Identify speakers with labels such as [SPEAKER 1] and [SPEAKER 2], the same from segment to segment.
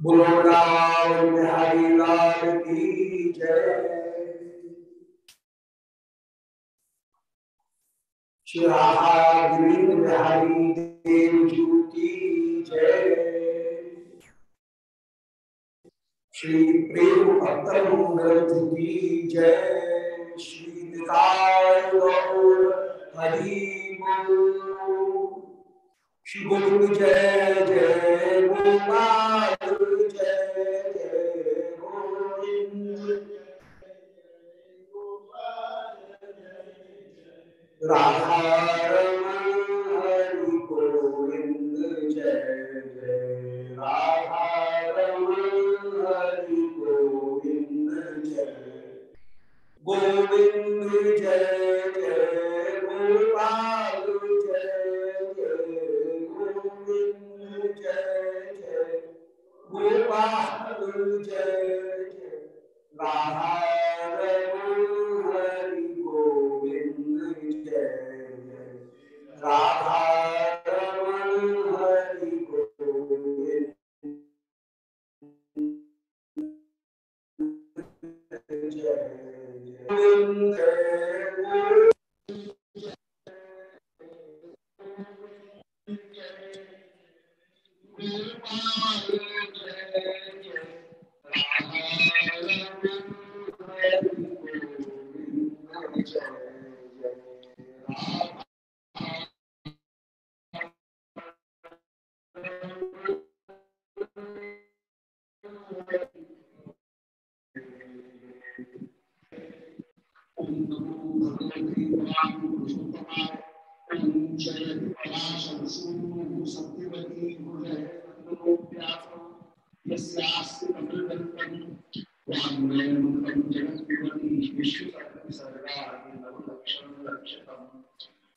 [SPEAKER 1] बोलो बिहारी लाल की जय श्री बिहारी देव जी की जय श्री प्रेम भक्तम ग्रंथ की जय श्री निताय गौर हरि श्री गोविंद जय जय Gopal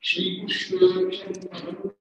[SPEAKER 1] Shri Krishna
[SPEAKER 2] But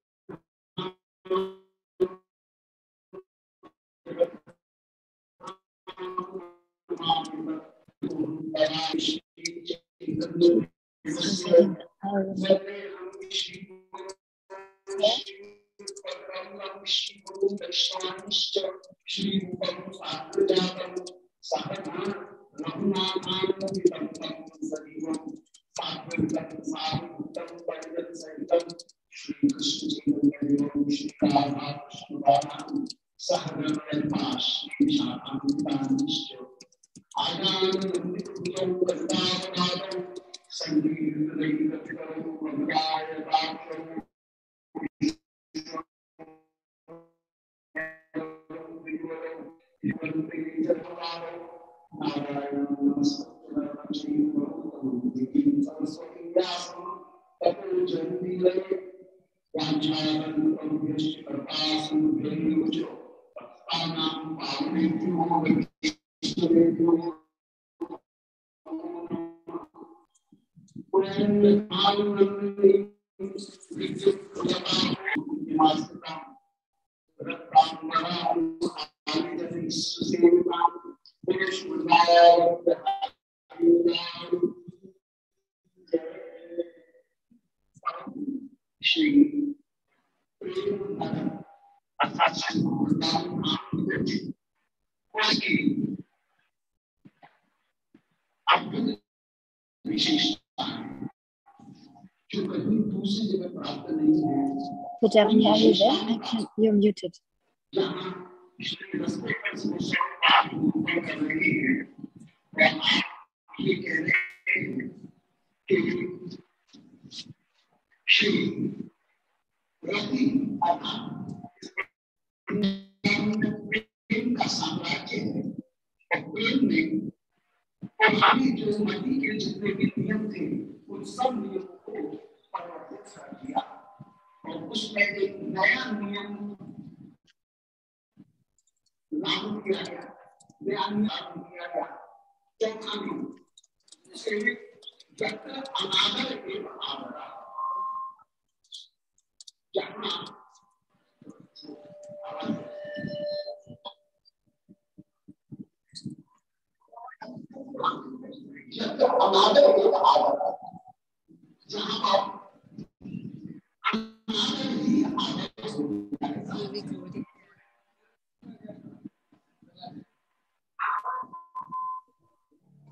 [SPEAKER 2] Are you there? I you're muted.
[SPEAKER 1] उसमें एक नया नियम लागू किया गया, नया नियम लागू किया गया। चौथा नियम, जिसे जब अनादर एवं आदरा जहाँ जब अनादर एवं आदर जहाँ आप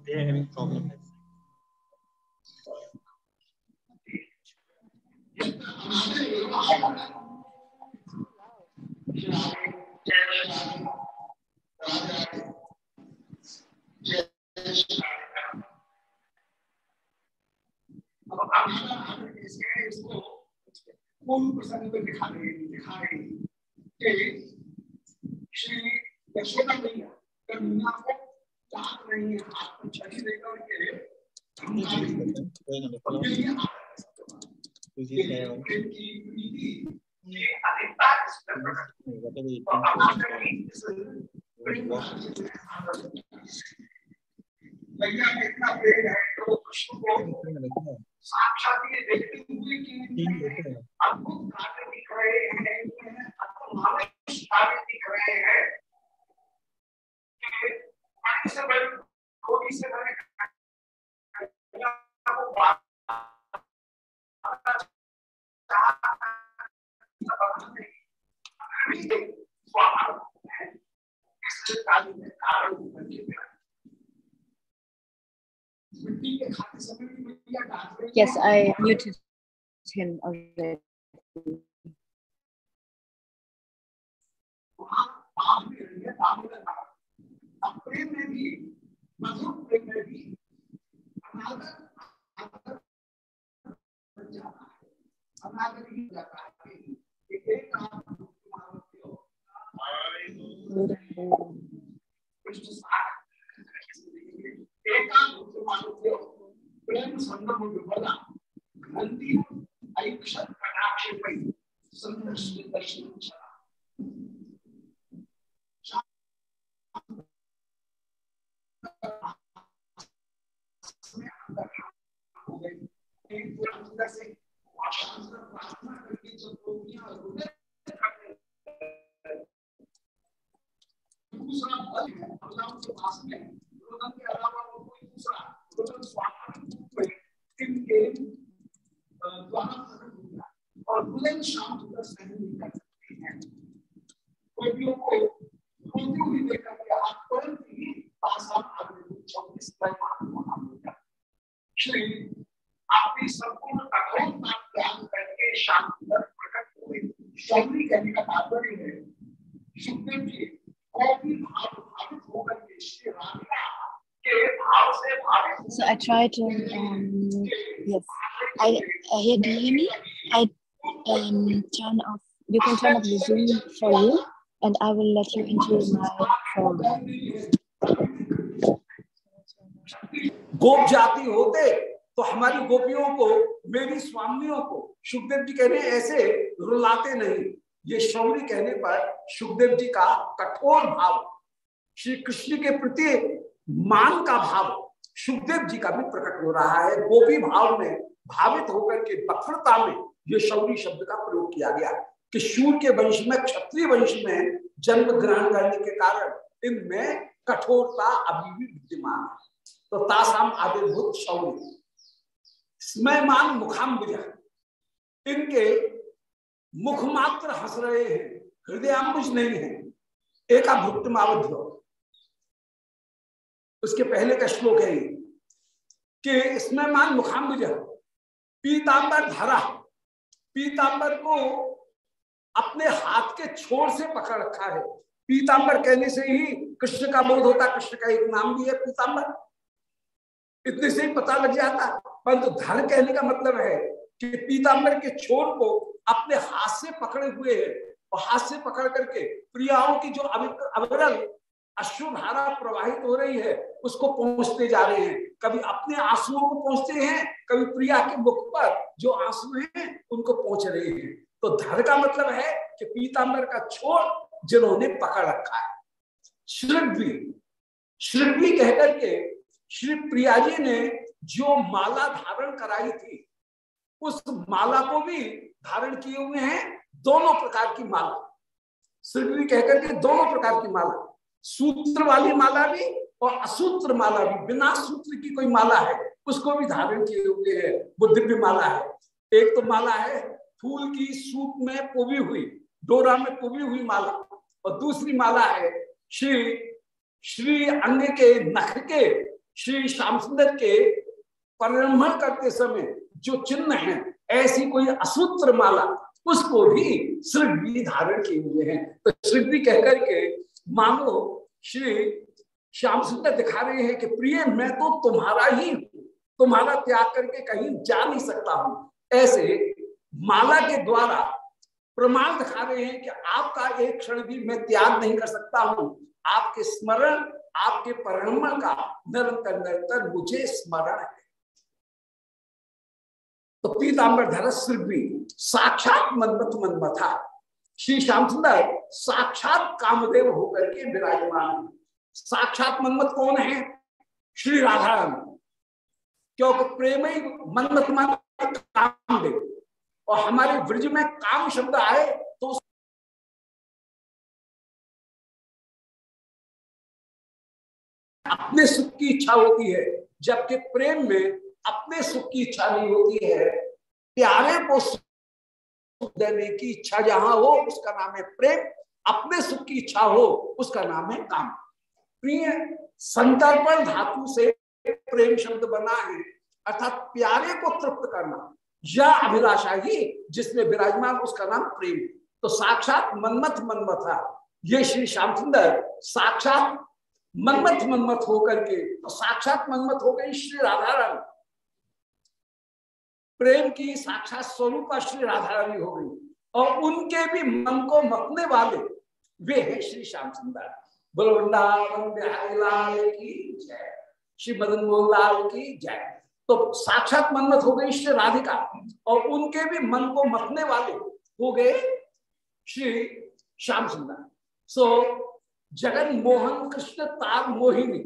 [SPEAKER 1] They are having problem. Yes. कौन प्रसंग में दिखा रहे दिखा रहे कि श्री यशोदा मैया कन्या को चाहत रही है हाथ में छड़ी लेकर के भैया कितना प्रेम है तो कृष्ण को साक्षात ये देखते हुए कि अद्भुत कार्य दिख रहे हैं मानस कार्य दिख रहे हैं। से बड़े से बड़े. प्रेम में भी मधुर प्रेम में भी अनादर जाता है अनादर ही जाता है
[SPEAKER 2] Try to, um, yes, I, I hear, do you hear me? I um, turn off, you can turn off the Zoom for you and I will let you into my phone.
[SPEAKER 1] गोप जाति होते तो हमारी गोपियों को मेरी स्वामियों को सुखदेव जी कहने ऐसे रुलाते नहीं ये शौरी कहने पर सुखदेव जी का कठोर भाव श्री कृष्ण के प्रति मान का भाव सुखदेव जी का भी प्रकट हो रहा है। गोपी भाव में, भावित होकर के बखरता में ये शौरी शब्द का प्रयोग किया गया। कि शूर के वंश में, क्षत्रिय वंश में जन्म ग्रहण करने के कारण इनमें कठोरता अभी भी विद्यमान है। तो तासाम आदिभूत शौरी। स्मयमान मुखाम्बुज। इनके मुख मात्र हंस रहे हैं, हृदयाम्बुज नहीं है। एका भुक्तमावध्य उसके पहले का श्लोक है कि इसमें मान मुखाम्बुज पीतांबर धरा। पीतांबर को अपने हाथ के छोर से पकड़ रखा है। पीतांबर कहने से ही कृष्ण का बोध होता, कृष्ण का एक नाम भी है पीतांबर। इतने से ही पता लग जाता। परंतु धर कहने का मतलब है कि पीतांबर के छोर को अपने हाथ से पकड़े हुए है। और हाथ से पकड़ करके प्रियाओं की जो अविरल अश्रुधारा प्रवाहित हो रही है, उसको पहुँचते जा रहे हैं। कभी अपने आंसुओं को पहुँचते हैं, कभी प्रिया के मुख पर जो आँसू हैं, उनको पहुँच रहे हैं। तो धर का मतलब है कि पीतांबर का छोर जिन्होंने पकड़ रखा है। श्रृंगी श्रृंगी कहकर के श्री प्रिया जी ने जो माला धारण कराई थी, उस माला को भी धारण किए हुए हैं दोनों प्रकार की माला। श्री कहकर के दोनों प्रकार की माला। सूत्र वाली माला भी और असूत्र माला भी। बिना सूत्र की कोई माला है। उसको भी धारण किए हुए है। वो दिव्य माला है। एक तो माला है फूल की सूप में पुबी हुई, डोरा में पुबी हुई माला। और दूसरी माला है श्री श्री अंग के नख के, श्री श्याम सुंदर के परिरम्भण करते समय जो चिन्ह है, ऐसी कोई असूत्र माला, उसको भी श्री धारण किए हुए हैं। तो श्री कहकर के मानो श्री श्याम सुंदर दिखा रहे हैं कि प्रिय, मैं तो तुम्हारा ही हूँ। तुम्हारा त्याग करके कहीं जा नहीं सकता हूँ। ऐसे माला के द्वारा प्रमाण दिखा रहे हैं कि आपका एक क्षण भी मैं त्याग नहीं कर सकता हूँ। आपके स्मरण, आपके परिणमन का निरंतर निरंतर मुझे स्मरण है। तो पीताम्बर धर श्री साक्षात मनमथ मनमथा। श्री श्याम सुंदर साक्षात कामदेव होकर के विराजमान साक्षात मनमत कौन है? श्री राधा क्योंकि प्रेम ही मनमत मन कामदेव। और हमारे ब्रज में काम शब्द आए तो अपने सुख की इच्छा होती है, जबकि प्रेम में अपने सुख की इच्छा नहीं होती है। प्यारे को देने की इच्छा जहाँ हो, उसका नाम है प्रेम। अपने सुख की इच्छा हो, उसका नाम है काम। प्रिय संतर्पण धातु से प्रेम शब्द बना है, अर्थात प्यारे को तृप्त करना। यह अभिलाषा ही जिसमें विराजमान, उसका नाम प्रेम। तो साक्षात मनमथ मनमथा। ये श्री श्याम सुंदर साक्षात मनमथ मनमथ होकर के तो साक्षात मनमथ हो गई श्री राधा रानी प्रेम की साक्षात स्वरूप श्री राधा रानी हो गई। और उनके भी मन को मकने वाले वे हैं श्री श्याम सुंदर बलवृंदावन बिहारी लाल की जय। श्री मदन मोहन लाल की जय। तो साक्षात मनमत हो गई श्री राधिका। और उनके भी मन को मथने वाले हो गए श्री श्याम सुंदर सो जगन मोहन कृष्ण तार मोहिनी।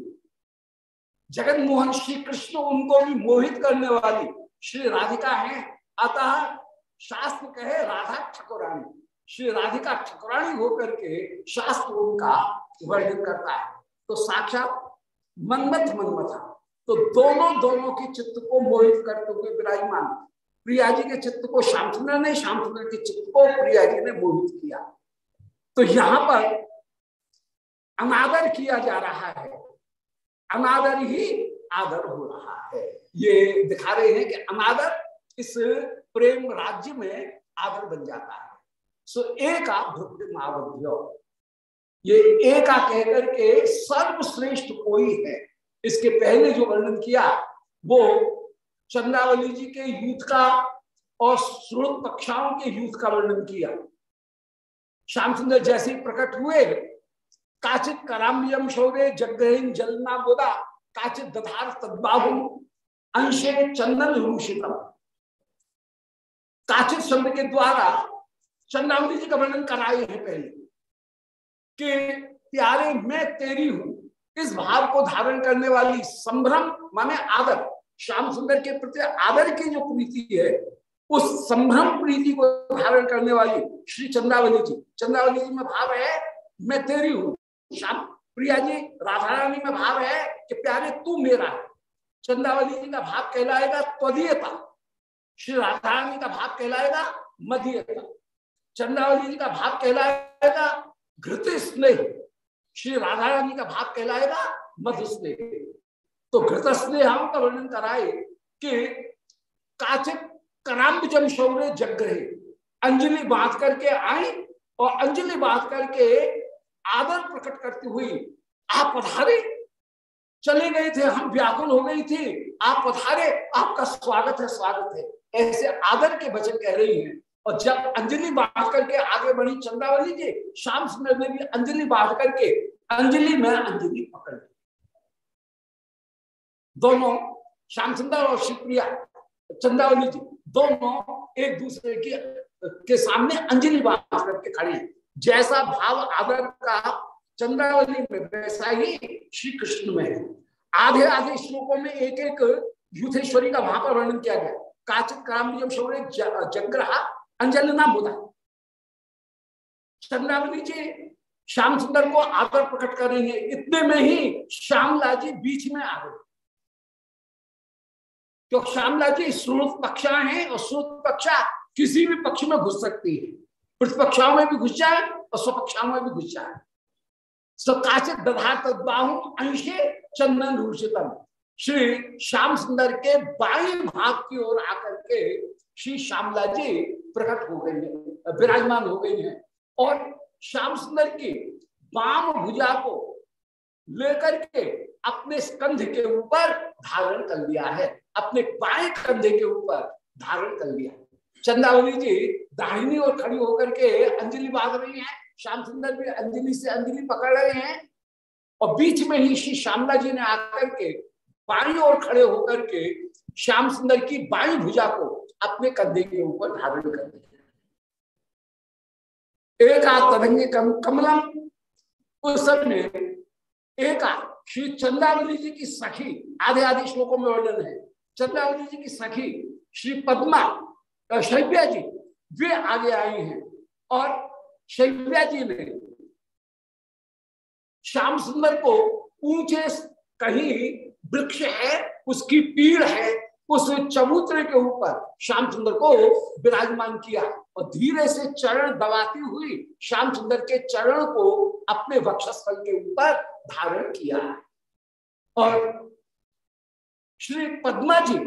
[SPEAKER 1] जगन मोहन श्री कृष्ण उनको भी मोहित करने वाली श्री राधिका है। अतः शास्त्र कहे, राधा ठकुरानी श्री राधिका ठकुरानी होकर के शास्त्र उनका वर्णन करता है। तो साक्षात मनमथ मनमथा। तो दोनों दोनों के चित्त को मोहित करते हुए विराजमान। प्रिया जी के चित्त को सुंदर ने सुंदर के चित्त को प्रिया जी ने मोहित किया। तो यहाँ पर अनादर किया जा रहा है। अनादर ही आदर हो रहा है। ये दिखा रहे हैं कि अनादर इस प्रेम राज्य में आदर बन जाता है। सो एक ये एका कहकर के सर्वश्रेष्ठ कोई है। इसके पहले जो वर्णन किया, वो चंद्रावली जी के युद्ध का और स्रोत कक्षाओं के युद्ध का वर्णन किया। श्याम सुंदर जैसे प्रकट हुए, काचित कराम्बियम शौर्य जग्रहीन जलना गोदा काचित दधार तद्बाहु अंशे चंदन रूषितम। काचित शब्द के द्वारा चंद्रावली जी का वर्णन कराए हैं पहले कि, प्यारे, मैं तेरी हूँ। इस भाव को धारण करने वाली संभ्रम, माने आदर, श्याम सुंदर के प्रति आदर की जो प्रीति है, उस संभ्रम प्रीति को धारण करने वाली श्री चंद्रावली जी। चंद्रावली जी में भाव है, मैं तेरी हूँ। श्याम, प्रिया जी, राधा रानी में भाव है कि प्यारे, तू मेरा है। चंद्रावली जी का भाग कहलाएगा, त्वदीयता। श्री राधा रानी का भाग कहलाएगा मधीयता चंद्रावली जी का भाग कहलाएगा घृत स्नेह श्री राधा रानी का भाव कहलाएगा मधु स्नेह तो घृत स्नेह का वर्णन कराए कि काचित कराम्ब जम शौर्य जग्रहे अंजलि बाँध करके आई और अंजलि बाँध करके आदर प्रकट करती हुई आप पधारे। चले गए थे, हम व्याकुल हो गई थी। आप पधारे, आपका स्वागत है स्वागत है। ऐसे आदर के वचन कह रही हैं। और जब अंजलि बाँध करके आगे बढ़ी चंद्रावली जी शाम सुंदर ने भी अंजलि बाँध करके, अंजलि में अंजलि पकड़ ली। दोनों, श्याम सुंदर और शिवप्रिया चंद्रावली जी, दोनों एक दूसरे के के सामने अंजलि बाँध करके खड़े जैसा भाव, आदर का चंद्रावली में वैसा ही श्री कृष्ण में है। आधे आधे श्लोकों में एक एक युथेश्वरी का वहाँ पर वर्णन किया गया। काचित जब शौर्य जग्रहा अंजलि नाम बोला चंद्रावली जी श्याम सुंदर को आदर प्रकट कर रही है। इतने में ही श्यामला जी बीच में आ गए क्योंकि श्यामला जी श्रोत पक्षा है और श्रोत पक्षा किसी भी पक्ष में घुस सकती है। प्रतिपक्षाओं में भी घुस जाए और स्वपक्षाओं में भी घुस जाए। दधार तदबाहु अंशे चंदन रूषितम। श्री श्याम सुंदर के बाई भाग की ओर आकर के श्री श्यामला जी प्रकट हो गई है, विराजमान हो गई है। और श्याम सुंदर की बाम भुजा को लेकर के अपने स्कंध के ऊपर धारण कर लिया है, अपने बाएँ कंधे के ऊपर धारण कर लिया चंदावली जी दाहिनी और खड़ी होकर के अंजलि बाँध रही हैं श्याम सुंदर भी अंजलि से अंजलि पकड़ रहे हैं और बीच में ही श्री श्यामला जी ने आकर के बाई और खड़े होकर के श्याम सुंदर की बाई भुजा को अपने कंधे के ऊपर धारण कर दिया। एक तरंगे कम, कमलम उस समय एक श्री चंद्रावली जी की सखी आधे आधे श्लोकों में वर्णन है। चंद्रावली जी की सखी श्री पद्मा शैव्या जी वे आगे आई हैं और शैव्या जी ने श्याम सुंदर को ऊँचे कहीं वृक्ष है, उसकी पीड़ है, उस चबूतरे के ऊपर श्याम सुंदर को विराजमान किया और धीरे से चरण दबाती हुई श्याम सुंदर के चरण को अपने वक्षस्थल के ऊपर धारण किया। और श्री पद्मा जी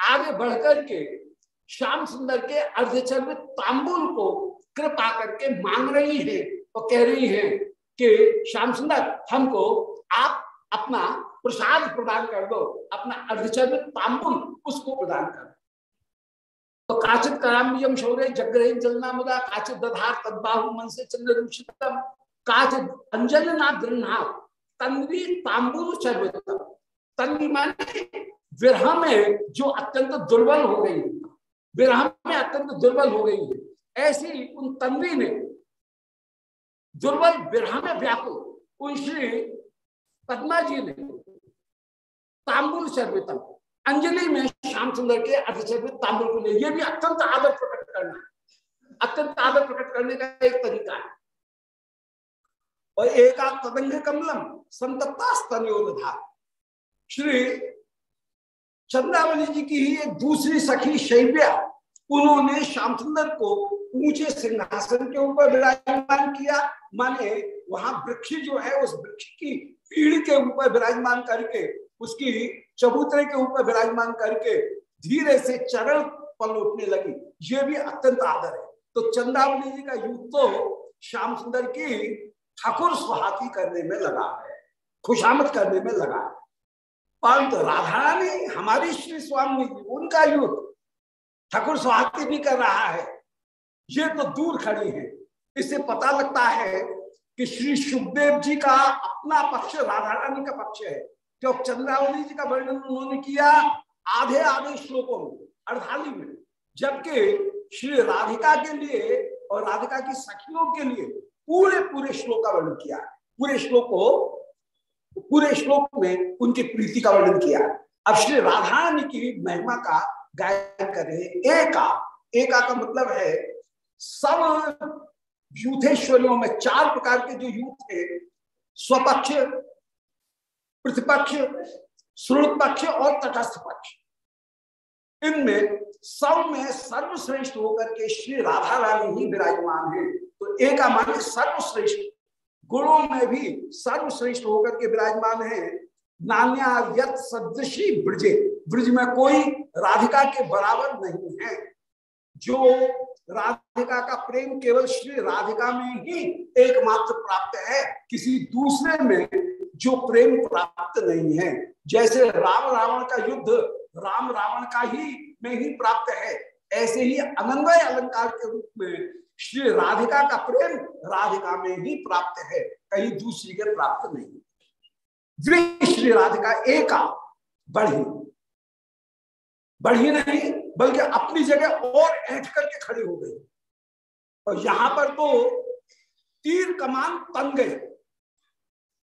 [SPEAKER 1] आगे बढ़कर के श्याम सुंदर के अर्धचर्वित तांबुल को कृपा करके मांग रही है और कह रही है कि, श्याम सुंदर, हमको आप अपना प्रसाद प्रदान कर दो, अपना अर्धचर्वित तांबुल उसको प्रदान कर तो काचित कराम्यम शौर्य जग्रह जलना मुदा, काचित दधार तदबाहु मन से चंद्र काचित अंजन ना गृहा तन्वी तांबुल चर्वितम। तन्वी माने विरह में जो अत्यंत दुर्बल हो गई। विरह में अत्यंत दुर्बल हो गई है। ऐसी उन तन्वी ने दुर्बल विरह में व्याकुल उन श्री पद्मा जी ने तांबुल चर्वितम अंजलि में श्याम सुंदर के अर्धचर्वित तांबुल को ले, ये भी अत्यंत आदर प्रकट करना है। अत्यंत आदर प्रकट करने का एक तरीका है। और एक तदंग कमलम संतप्ता स्तनोधा श्री चंद्रावली जी की ही एक दूसरी सखी शैव्या, उन्होंने श्याम सुंदर को ऊँचे सिंहासन के ऊपर विराजमान किया। माने वहाँ वृक्ष जो है, उस वृक्ष की पीड़ के ऊपर विराजमान करके, उसकी चबूतरे के ऊपर विराजमान करके धीरे से चरण पल उठने लगी। ये भी अत्यंत आदर है। तो चंद्रावली जी का युग तो श्याम सुंदर की ठाकुर सुहाती करने में लगा है, खुशामद करने में लगा है। परंतु राधा रानी हमारी श्री स्वामी जी, उनका युग ठाकुर सुहाती भी कर रहा है। ये तो दूर खड़ी है। इससे पता लगता है कि श्री सुखदेव जी का अपना पक्ष राधा रानी का पक्ष है। क्योंकि चंद्रावली जी का वर्णन उन्होंने किया, आधे आधे श्लोकों में अर्धाली में। जबकि श्री राधिका के लिए और राधिका की सखियों के लिए पूरे पूरे श्लोक का वर्णन किया पूरे श्लोक को पूरे श्लोक में उनकी प्रीति का वर्णन किया। अब श्री राधा रानी की महिमा का गायन कर रहे एका एका का मतलब है सब यूथेश्वरियों में चार प्रकार के जो यूथ थे, स्वपक्ष, प्रतिपक्ष श्रुत पक्ष और तटस्थ पक्ष इनमें सब में सर्वश्रेष्ठ होकर के श्री राधा रानी ही विराजमान है। तो एका माने सर्वश्रेष्ठ। गुणों में भी सर्वश्रेष्ठ होकर के विराजमान है। नान्या सदृशी ब्रजे। ब्रज में कोई राधिका के बराबर नहीं है। जो राधिका का प्रेम केवल श्री राधिका में ही एकमात्र प्राप्त है, किसी दूसरे में जो प्रेम प्राप्त नहीं है। जैसे राम रावण का युद्ध राम रावण का ही में ही प्राप्त है, ऐसे ही अनन्वय अलंकार के रूप में श्री राधिका का प्रेम राधिका में ही प्राप्त है, कहीं दूसरी के प्राप्त नहीं श्री राधिका एका बढ़ी। बढ़ी नहीं, बल्कि अपनी जगह और ऐठ करके खड़ी हो गई। और यहाँ पर तो तीर कमान तन गए।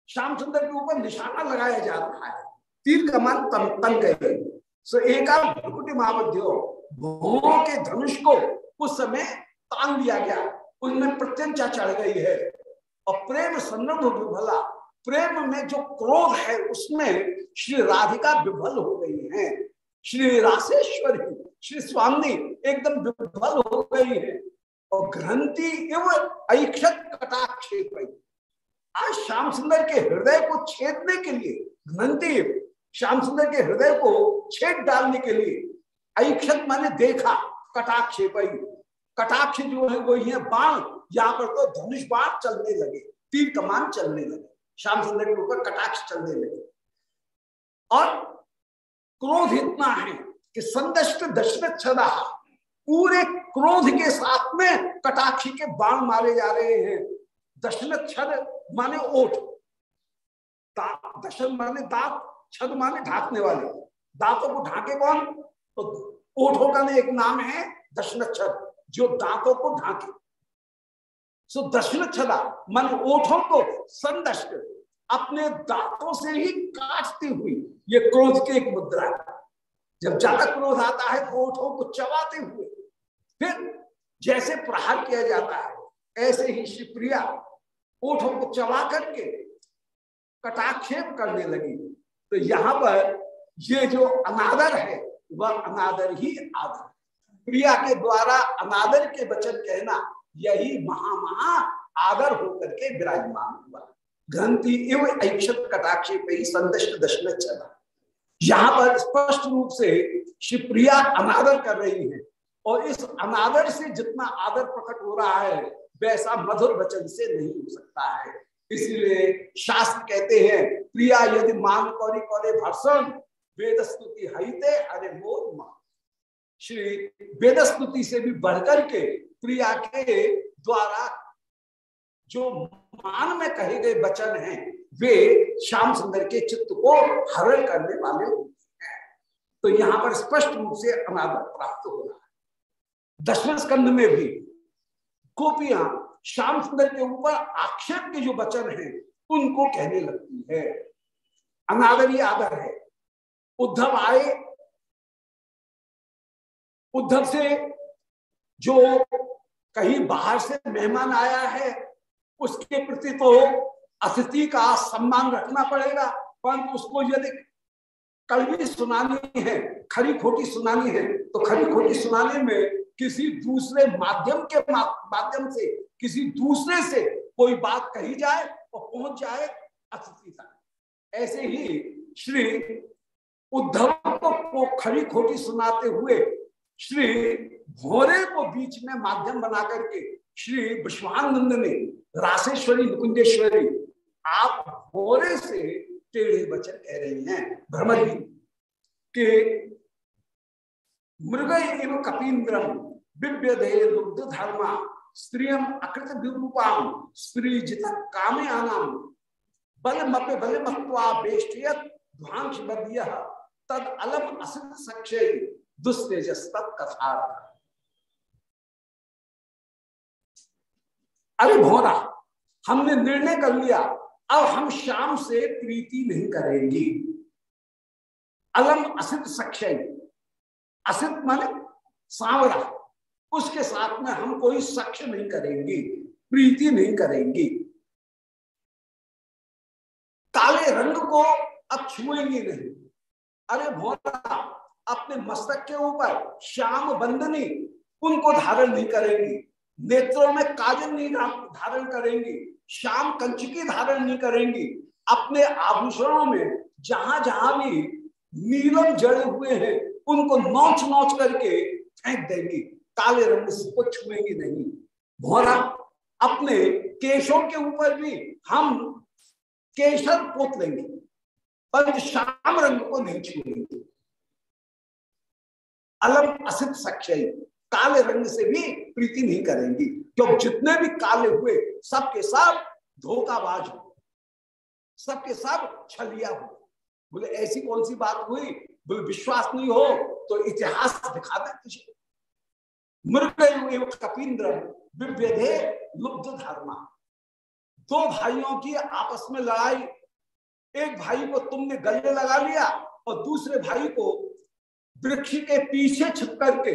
[SPEAKER 1] श्याम सुंदर के ऊपर निशाना लगाया जा रहा है। तीर कमान तन तन गए। सो एक भूमों के धनुष को उस समय तान दिया गया। उनमें प्रत्यंचा चढ़ गई है। और प्रेम संरभ विभला। प्रेम में जो क्रोध है, उसमें श्री राधिका विभल हो गई है। श्री राशेश्वरी, श्री स्वामी एकदम विफल हो गई है। और ग्रंथि एवं ऐक्षत कटाक्षेप आज श्याम सुंदर के हृदय को छेदने के लिए, ग्रंथि श्याम सुंदर के हृदय को छेद डालने के लिए ऐक्षत माने देखा कटाक्षेप कटाक्ष जो है वो है बाण यहाँ पर तो धनुष बाण चलने लगे, तीन कमान चलने लगे, श्याम सुंदर के ऊपर कटाक्ष चलने लगे। और क्रोध इतना है कि संदष्ट दशरथ छदा, पूरे क्रोध के साथ में कटाक्षी के बाण मारे जा रहे हैं। दशरथ छद माने ओठ दशरथ माने दांत, छद माने ढाकने वाले। दांतों को ढाके कौन? तो ओठों का एक नाम है दशरथ छद। जो दांतों को ढाके। सो दशरथ छदा मन ओठों को संदष्ट। अपने दांतों से ही काटती हुई ये क्रोध की एक मुद्रा है। जब ज़्यादा क्रोध आता है तो ओठों को चबाते हुए, फिर जैसे प्रहार किया जाता है, ऐसे ही शिवप्रिया ओठों को चबा करके कटाक्षेप करने लगी। तो यहाँ पर ये जो अनादर है, वह अनादर ही आदर प्रिया के द्वारा अनादर के वचन कहना, यही महा महा आदर होकर के विराजमान हुआ। ग्रंथि इव ऐक्षत कटाक्षे पे ही संदष्ट दशरथ चला। यहाँ पर स्पष्ट रूप से शिवप्रिया अनादर कर रही है और इस अनादर से जितना आदर प्रकट हो रहा है, वैसा मधुर वचन से नहीं हो सकता है। इसीलिए शास्त्र कहते हैं, प्रिया, यदि मान कौरी कौरे भर्षण वेद स्तुति हईते अरे मोर मान श्री वेद से भी बढ़कर के प्रिया के द्वारा जो मान में कहे गए वचन हैं, वे श्याम सुंदर के चित्त को हरण करने वाले हैं। तो यहाँ पर स्पष्ट रूप से अनादर प्राप्त हो रहा है। दशम स्कंध में भी गोपियाँ श्याम सुंदर के ऊपर आक्षेप के जो वचन हैं, उनको कहने लगती है। अनादर ही आदर है। उद्धव आए उद्धव से जो कहीं बाहर से मेहमान आया है, उसके प्रति तो अतिथि का सम्मान रखना पड़ेगा। परंतु उसको यदि कलवी सुनानी है, खरी खोटी सुनानी है तो खरी खोटी सुनाने में किसी दूसरे माध्यम के माध्यम से, किसी दूसरे से कोई बात कही जाए और पहुँच जाए अतिथि तक। ऐसे ही श्री उद्धव को खरी खोटी सुनाते हुए श्री भोरे को बीच में माध्यम बना करके श्री विश्वानंद ने, राशेश्वरी, मुकुंदेश्वरी, आप भोरे से टेढ़े वचन कह रही हैं। भ्रमर, के मृग एवं कपीन्द्रम विव्यधे दुग्ध धर्मा, स्त्रियम अकृत विरूपाम, स्त्री जित कामे बल मत बल मत्वा बेष्टियत ध्वांश बद्य तद अलम असित सक्षय दुस्तेजस कथा अरे भोरा हमने निर्णय कर लिया, अब हम शाम से प्रीति नहीं करेंगी। अलम असित सक्षय असित माने सांवरा उसके साथ में हम कोई सक्ष नहीं करेंगे, प्रीति नहीं करेंगी। काले रंग को अब छुएँगे नहीं। अरे भोरा अपने मस्तक के ऊपर श्याम बंदनी उनको धारण नहीं करेंगी, नेत्रों में काजल नहीं धारण करेंगी, श्याम कंचकी धारण नहीं करेंगी, अपने आभूषणों में जहाँ जहाँ भी नीलम जड़े हुए हैं, उनको नोच नोच करके फेंक देंगी, काले रंग से को छुएँगी नहीं। भोरा अपने केशों के ऊपर भी हम केशर पोत लेंगे, पर श्याम रंग को नहीं छुएँगे। अलम असित सक्षय काले रंग से भी प्रीति नहीं करेंगी। क्यों? जितने भी काले हुए, सबके सब धोखाबाज हो सबके सब छलिया हो बोले, ऐसी कौन सी बात हुई? बोले, विश्वास नहीं हो तो इतिहास दिखा दे तुझे। मृग कपीन्द्र विभेदे लुब्ध धर्मा। दो भाइयों की आपस में लड़ाई। एक भाई को तुमने गले लगा लिया और दूसरे भाई को वृक्ष के पीछे छिप करके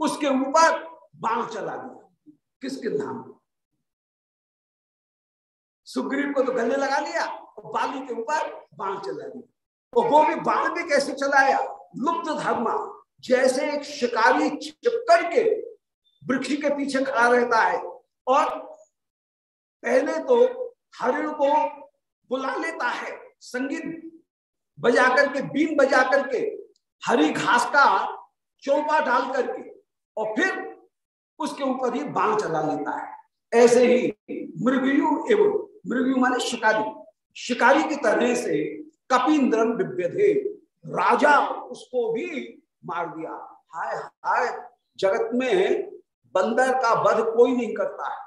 [SPEAKER 1] उसके ऊपर बाण चला दिया। किसके नाम? सुग्रीव को तो गले लगा लिया और बाली के ऊपर बाण चला दिया। और वो भी बाण भी कैसे चलाया? लुप्त धर्मा। जैसे एक शिकारी छिप करके वृक्ष के पीछे खड़ा रहता है और पहले तो हरिण को बुला लेता है, संगीत बजा करके बीन बजा करके हरी घास का चौपा डाल करके, और फिर उसके ऊपर ही बाण चला लेता है। ऐसे ही मृगयु एवं मृगयु माने शिकारी। शिकारी की तरह से कपिंद्रम विव्यधे राजा उसको भी मार दिया। हाय हाय, जगत में बंदर का वध कोई नहीं करता है।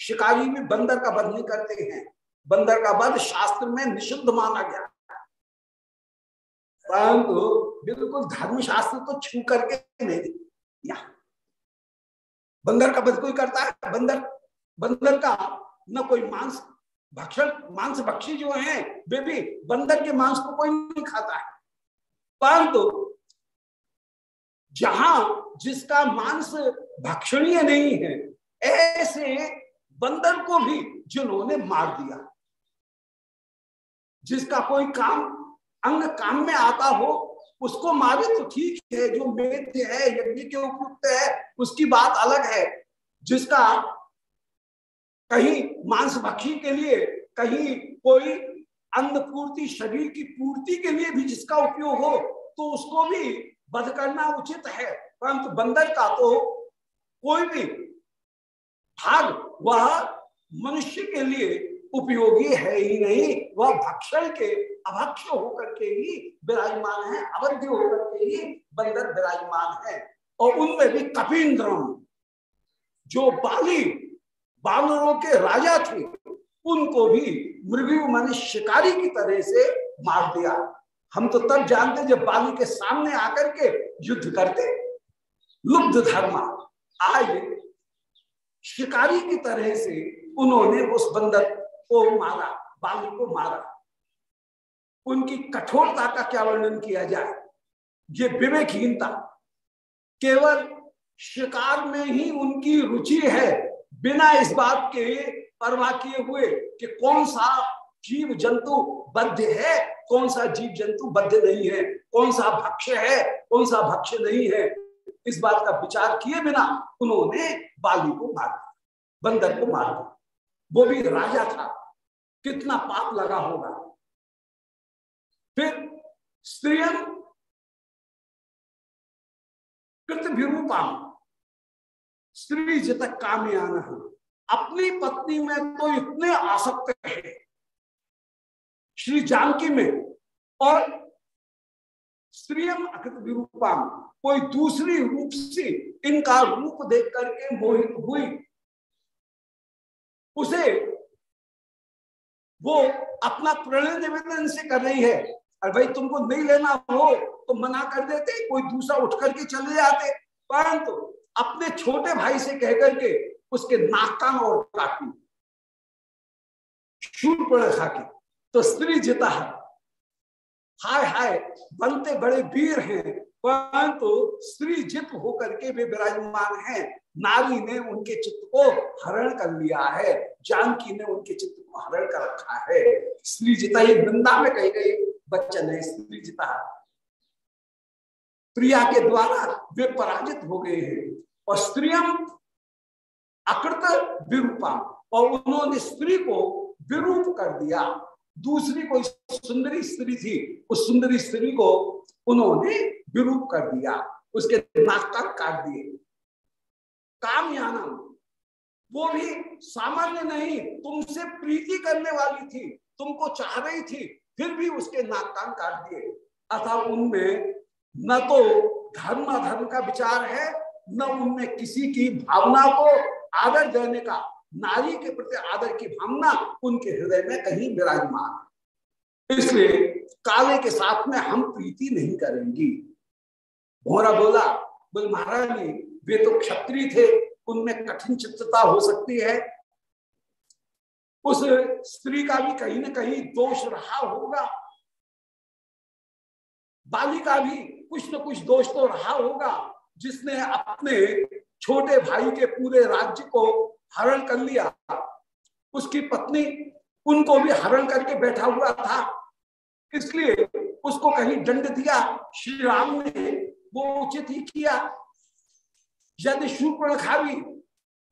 [SPEAKER 1] शिकारी भी बंदर का वध नहीं करते हैं। बंदर का वध शास्त्र में निषिद्ध माना गया। परंतु बिल्कुल धर्मशास्त्र तो छू करके नहीं या। बंदर का वध कोई करता है, बंदर बंदर का न कोई मांस भक्षण, मांस भक्षी जो है, वे भी बंदर के मांस को कोई नहीं खाता है। परंतु जहाँ जिसका मांस भक्षणीय नहीं है, ऐसे बंदर को भी जिन्होंने मार दिया, जिसका कोई काम अंग काम में आता हो, उसको मारे तो ठीक है, जो मेद्य है, यज्ञ के उपयुक्त है, उसकी बात अलग है। जिसका कहीं मांस भक्षी के लिए, कहीं कोई अन्न पूर्ति शरीर की पूर्ति के लिए भी जिसका उपयोग हो तो उसको भी बध करना उचित है। परंतु बंदर का तो कोई भी भाग वह मनुष्य के लिए उपयोगी है ही नहीं। वह भक्षण के अभक्ष होकर के ही विराजमान है, अवध्य होकर के ही बंदर विराजमान है। और उनमें भी कपिंद्रम, जो बाली, बानरों के राजा थे, उनको भी मृगयु माने शिकारी की तरह से मार दिया। हम तो तब जानते जब बाली के सामने आकर के युद्ध करते। लुब्ध धर्मा, आज शिकारी की तरह से उन्होंने उस बंदर को मारा, बाली को मारा। उनकी कठोरता का क्या वर्णन किया जाए? ये विवेकहीनता। केवल शिकार में ही उनकी रुचि है, बिना इस बात के परवाह किए हुए कि कौन सा जीव जंतु बद्ध है, कौन सा जीव जंतु बद्ध नहीं है, कौन सा भक्ष्य है, कौन सा भक्ष्य नहीं है। इस बात का विचार किए बिना उन्होंने बाली को मार दिया, बंदर को मार दिया। वो भी राजा था। कितना पाप लगा होगा। फिर स्त्रियन कृत विरूपाम स्त्री जित कामयान, अपनी पत्नी में तो इतने आसक्त है। श्री जानकी में और स्त्रियम अकृत विरूपाम कोई दूसरी रूप से इनका रूप देख करके मोहित हुई। उसे वो अपना प्रणय निवेदन से कर रही है। और भाई तुमको नहीं लेना हो तो मना कर देते, कोई दूसरा उठ करके चले जाते। परंतु अपने छोटे भाई से कह करके उसके नाक कान और काटी शूर खा के तो स्त्री जिता है। हाय हाय, बनते बड़े वीर हैं। परंतु स्त्री जित होकर के वे विराजमान हैं। नारी ने उनके चित्त को हरण कर लिया है। जानकी ने उनके चित्त को हरण कर रखा है। स्त्री जिता ये वृंदा में कही गई बच्चन है स्त्री जिता प्रिया के द्वारा वे पराजित हो गए हैं और स्त्रियम अकृत विरूपा और उन्होंने स्त्री को विरूप कर दिया। दूसरी कोई सुंदरी स्त्री थी, उस सुंदरी स्त्री को उन्होंने विरूप कर दिया, उसके नाक काट दिए। कामयानम वो भी सामान्य नहीं, तुमसे प्रीति करने वाली थी, तुमको चाह रही थी, फिर भी उसके नाक कान काट दिए। अतः उनमें न तो धर्म अधर्म का विचार है, न उनमें किसी की भावना को आदर देने का, नारी के प्रति आदर की भावना उनके हृदय में कहीं विराजमान। इसलिए काले के साथ में हम प्रीति नहीं करेंगी। भोरा बोला, बोल महारानी, वे तो क्षत्रिय थे, उनमें कठिन चित्रता हो सकती है। उस स्त्री का भी कहीं ना कहीं दोष रहा होगा। बालिका भी कुछ न कुछ दोष तो रहा होगा, जिसने अपने छोटे भाई के पूरे राज्य को हरण कर लिया। उसकी पत्नी उनको भी हरण करके बैठा हुआ था, इसलिए उसको कहीं दंड दिया। श्री राम ने वो उचित ही किया। यदि शूर्पणखा भी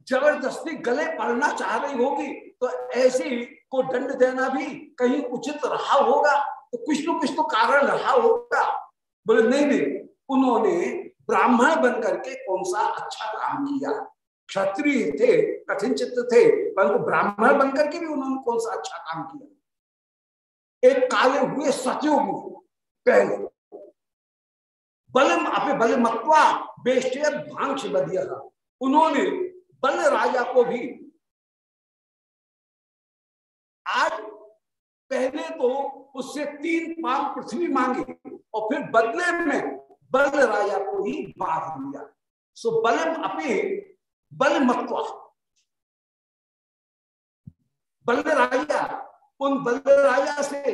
[SPEAKER 1] ज़बरदस्ती गले पड़ना चाह रही होगी तो ऐसी को दंड देना भी कहीं उचित रहा होगा। तो कुछ न कुछ तो कारण रहा होगा। बोले, नहीं नहीं, उन्होंने ब्राह्मण बनकर के कौन सा अच्छा काम किया? क्षत्रिय थे, कठिन चित्त थे, परंतु ब्राह्मण बनकर के भी उन्होंने कौन सा अच्छा काम किया? एक काले हुए सतयुग पहले बलम अपे बल मत्वा बेष्टियत भांश बदिया उन्होंने बल राजा को भी आज पहले तो उससे तीन पाँच पृथ्वी मांगी और फिर बदले में बल राजा को ही बाँध लिया सो बलम अपे बल मत्वा बल राजा, उन बल राजा से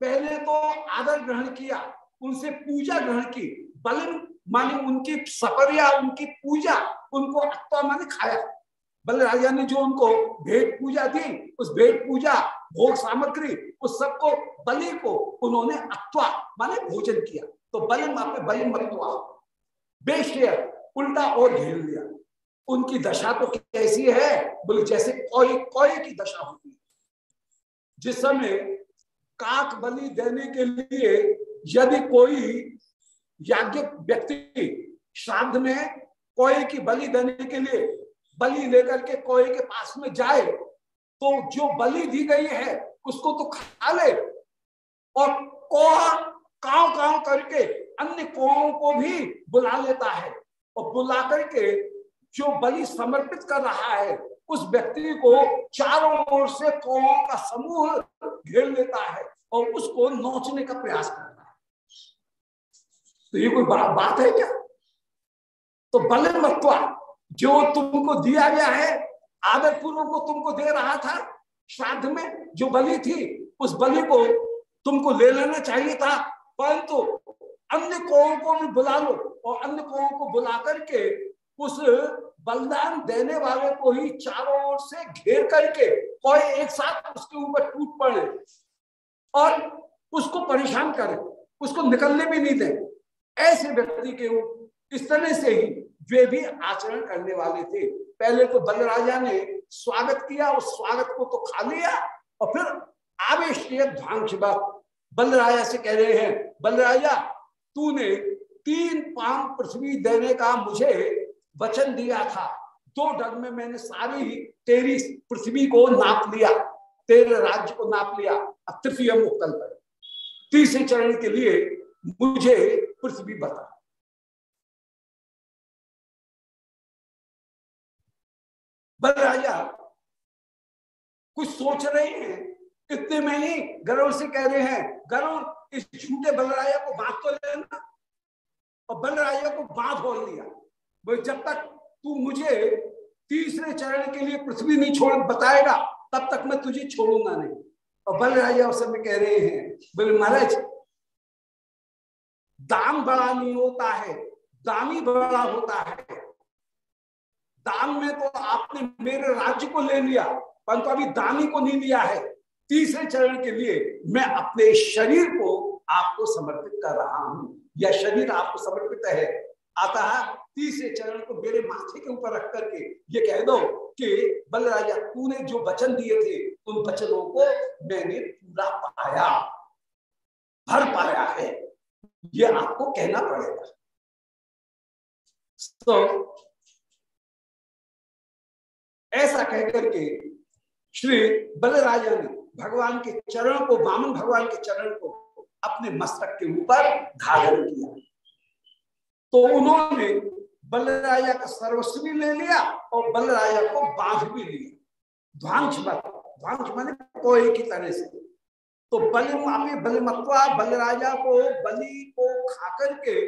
[SPEAKER 1] पहले तो आदर ग्रहण किया। उनसे पूजा ग्रहण की, बल, माने उनकी सपरिया उनकी पूजा, उनको अत्वा माने खाया। बल राजा ने जो उनको भेंट पूजा दी, उस भेंट पूजा, भोग सामग्री, उस सबको, बलि को उन्होंने अत्वा माने भोजन किया। तो बल मापे बलि मत्वा बेशेयर उल्टा और घेर लिया। उनकी दशा तो कैसी है? बोले, जैसे कोई कोई की दशा होती है। जिस समय काक बलि देने के लिए यदि कोई याज्ञ व्यक्ति श्राद्ध में कोई की बलि देने के लिए बलि लेकर के कोई के पास में जाए तो जो बलि दी गई है, उसको तो खा ले। और कोहा काव काव करके अन्य कोओं को भी बुला लेता है। और बुला करके जो बलि समर्पित कर रहा है, उस व्यक्ति को चारों ओर से कौओं का समूह घेर लेता है और उसको नोचने का प्रयास करता है। तो ये कोई बड़ा बात है क्या? तो बल मत्वा, जो तुमको दिया गया है आदर पूर्व को तुमको दे रहा था, श्राद्ध में जो बलि थी, उस बलि को तुमको ले लेना चाहिए था, परंतु अन्य कौओं को भी बुला लो, और अन्य कौओं को बुला करके उस बलिदान देने वाले को ही चारों ओर से घेर करके कोई एक साथ उसके ऊपर टूट पड़े और उसको परेशान करे, उसको निकलने भी नहीं दे। ऐसे व्यक्ति के इस तरह से ही वे भी आचरण करने वाले थे। पहले तो बलराजा ने स्वागत किया, उस स्वागत को तो खा लिया और फिर आवेश ध्वांश बलराजा से कह रहे हैं, बलराजा, तूने तीन पांग पृथ्वी देने का मुझे वचन दिया था। दो ढंग में मैंने सारी तेरी पृथ्वी को नाप लिया, तेरे राज्य को नाप लिया, अब तृतीय मुक्तल पर। तीसरे चरण के लिए मुझे पृथ्वी बता। बल राजा कुछ सोच रहे हैं? इतने में ही गरुड़ से कह रहे हैं, गरुड़, इस झूठे बलराजा को बाँध तो लेना। और बलराजा को बाँध हो लिया वो जब तक तू मुझे तीसरे चरण के लिए पृथ्वी नहीं छोड़ बताएगा, तब तक मैं तुझे छोड़ूँगा नहीं। और बलराजा उस समय कह रहे हैं, बोले, महाराज दान बड़ा नहीं होता है दानी बड़ा होता है। दान में तो आपने मेरे राज्य को ले लिया, परंतु तो अभी दानी को नहीं लिया है। तीसरे चरण के लिए मैं अपने शरीर को आपको समर्पित कर रहा हूँ। यह शरीर आपको समर्पित है। है तीसरे चरण को मेरे माथे के ऊपर रख करके ये कह दो कि बलराजा, तूने जो वचन दिए थे, उन वचनों को मैंने पूरा पाया, भर पाया है। ये आपको कहना पड़ेगा। तो ऐसा कहकर के श्री बलराजा ने भगवान के चरण को, वामन भगवान के चरण को अपने मस्तक के ऊपर धारण किया। तो उन्होंने बलराजा का सर्वस्व भी ले लिया और बलराजा को बाँध भी लिया ध्वांश बल ध्वांश माने कोई की तरह से। तो बल मापी बलमत्वा बलराजा को, बलि को खाकर के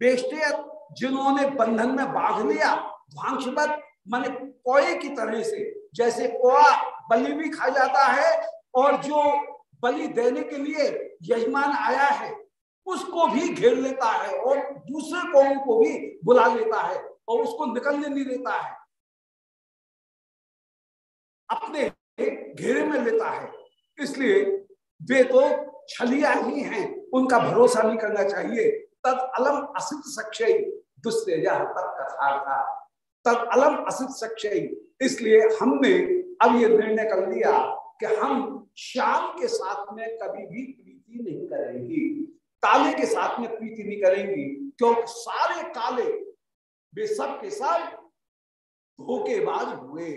[SPEAKER 1] बेष्टे जिन्होंने बंधन में बाँध लिया ध्वांश बल माने कोए की तरह से, जैसे कोआ बलि भी खा जाता है और जो बलि देने के लिए यजमान आया है, उसको भी घेर लेता है और दूसरे कौम को भी बुला लेता है और उसको निकलने नहीं देता है। अपने घेरे में लेता है। इसलिए वे तो छलिया ही हैं। उनका भरोसा नहीं करना चाहिए। तद अलम असित सक्षय दुस्तेजा कथा था। तद अलम असित सक्षय इसलिए हमने अब ये निर्णय कर लिया कि हम श्याम के साथ में कभी भी प्रीति नहीं करेंगी। काले के साथ में प्रीति नहीं करेंगी, क्योंकि सारे काले वे सब के सब धोखेबाज हुए।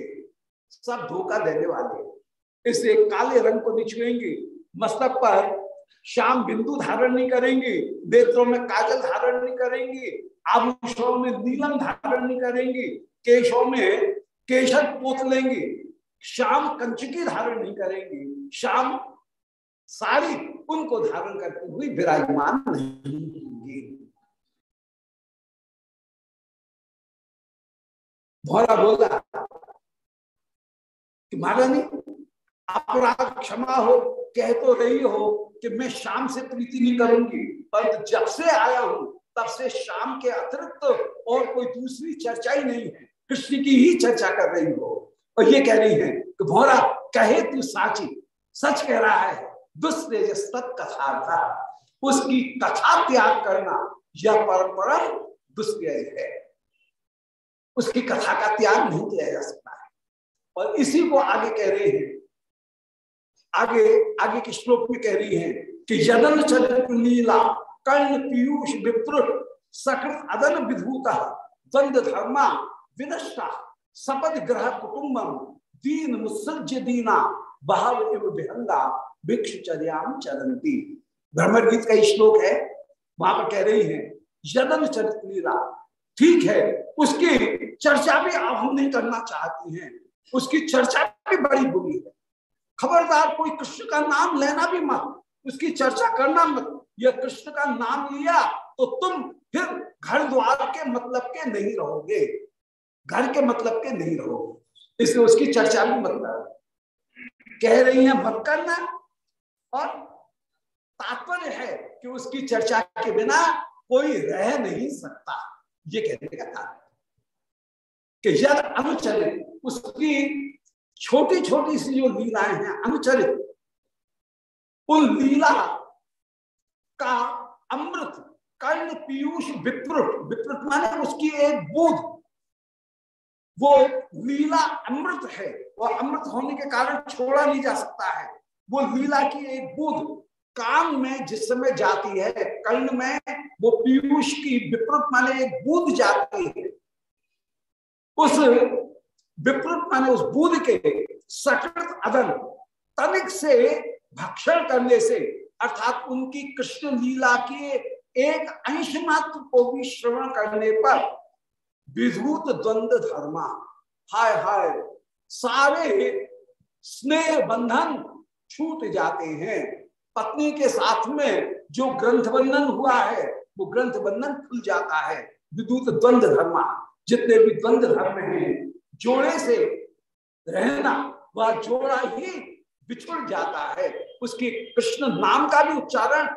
[SPEAKER 1] सब धोखा देने वाले। इसलिए काले रंग को निछुएँगे मस्तक पर श्याम बिंदु धारण नहीं करेंगे, नेत्रों में काजल धारण नहीं करेंगे, आभूषणों में नीलम धारण नहीं करेंगे, केशों में केशर पोत लेंगे, श्याम कंचकी धारण नहीं करेंगे, श्याम साड़ी उनको धारण करते हुए विराजमान नहीं होंगे। भोरा बोला कि महारानी अपराध क्षमा हो, कह तो रही हो कि मैं शाम से प्रीति नहीं करूँगी पर जब से आया हूँ, तब से शाम के अतिरिक्त तो और कोई दूसरी चर्चा ही नहीं है। कृष्ण की ही चर्चा कर रही हो। और ये कह रही है कि भोरा, कहे तू साची, सच कह रहा है दुष्तेजस कथा था। उसकी कथा त्याग करना यह परंपरा दुष्प्रिय है। उसकी कथा का त्याग नहीं किया जा सकता है। और इसी को आगे कह रहे हैं आगे आगे के श्लोक में कह रही है कि यदन चरित्र लीला, कर्ण, पीयूष विप्र सकृत अदन विधूत, द्वंद धर्मा, विनष्टा, सपद ग्रह कुटुम्बम दीन मुसज्ज दीना, बहाव एवं विहंगा भिक्षुचर्याम चरंती ब्रह्म गीत का श्लोक है, वहाँ पर कह रही है यदन चरित लीला, ठीक है, उसकी चर्चा भी आप हम नहीं करना चाहती हैं, उसकी चर्चा भी बड़ी बुरी है। खबरदार कोई कृष्ण का नाम लेना भी मत। उसकी चर्चा करना मत। यह कृष्ण का नाम लिया तो तुम फिर घर द्वार के मतलब के नहीं रहोगे। घर के मतलब के नहीं रहोगे। इसलिए उसकी चर्चा भी मत कह रही है, मत करना। और तात्पर्य है कि उसकी चर्चा के बिना कोई रह नहीं सकता। ये कहने का था कि यद उसकी छोटी छोटी सी जो लीलाएँ हैं, अनुचरित, उन लीला का अमृत, कर्ण, पीयूष विप्रुट विप्रुट माने उसकी एक बूध वो लीला अमृत है, और अमृत होने के कारण छोड़ा नहीं जा सकता है। वो लीला की एक बूध काम में जिस समय जाती है, कर्ण में, वो पीयूष की विपरीत माने एक बूंद जाती है। उस विपरीत माने उस बूंद के सकृत अदन तनिक से भक्षण करने से, अर्थात उनकी कृष्ण लीला के एक अंश मात्र को भी श्रवण करने पर विधूत द्वंद धर्मा, हाय हाय, सारे स्नेह बंधन छूट जाते हैं। पत्नी के साथ में जो ग्रंथ बंधन हुआ है, वो ग्रंथ बंधन खुल जाता है। विद्युत द्वंद धर्म, जितने भी द्वंद धर्म हैं जोड़े से रहना, वह जोड़ा ही बिछुड़ जाता है। उसके कृष्ण नाम का भी उच्चारण,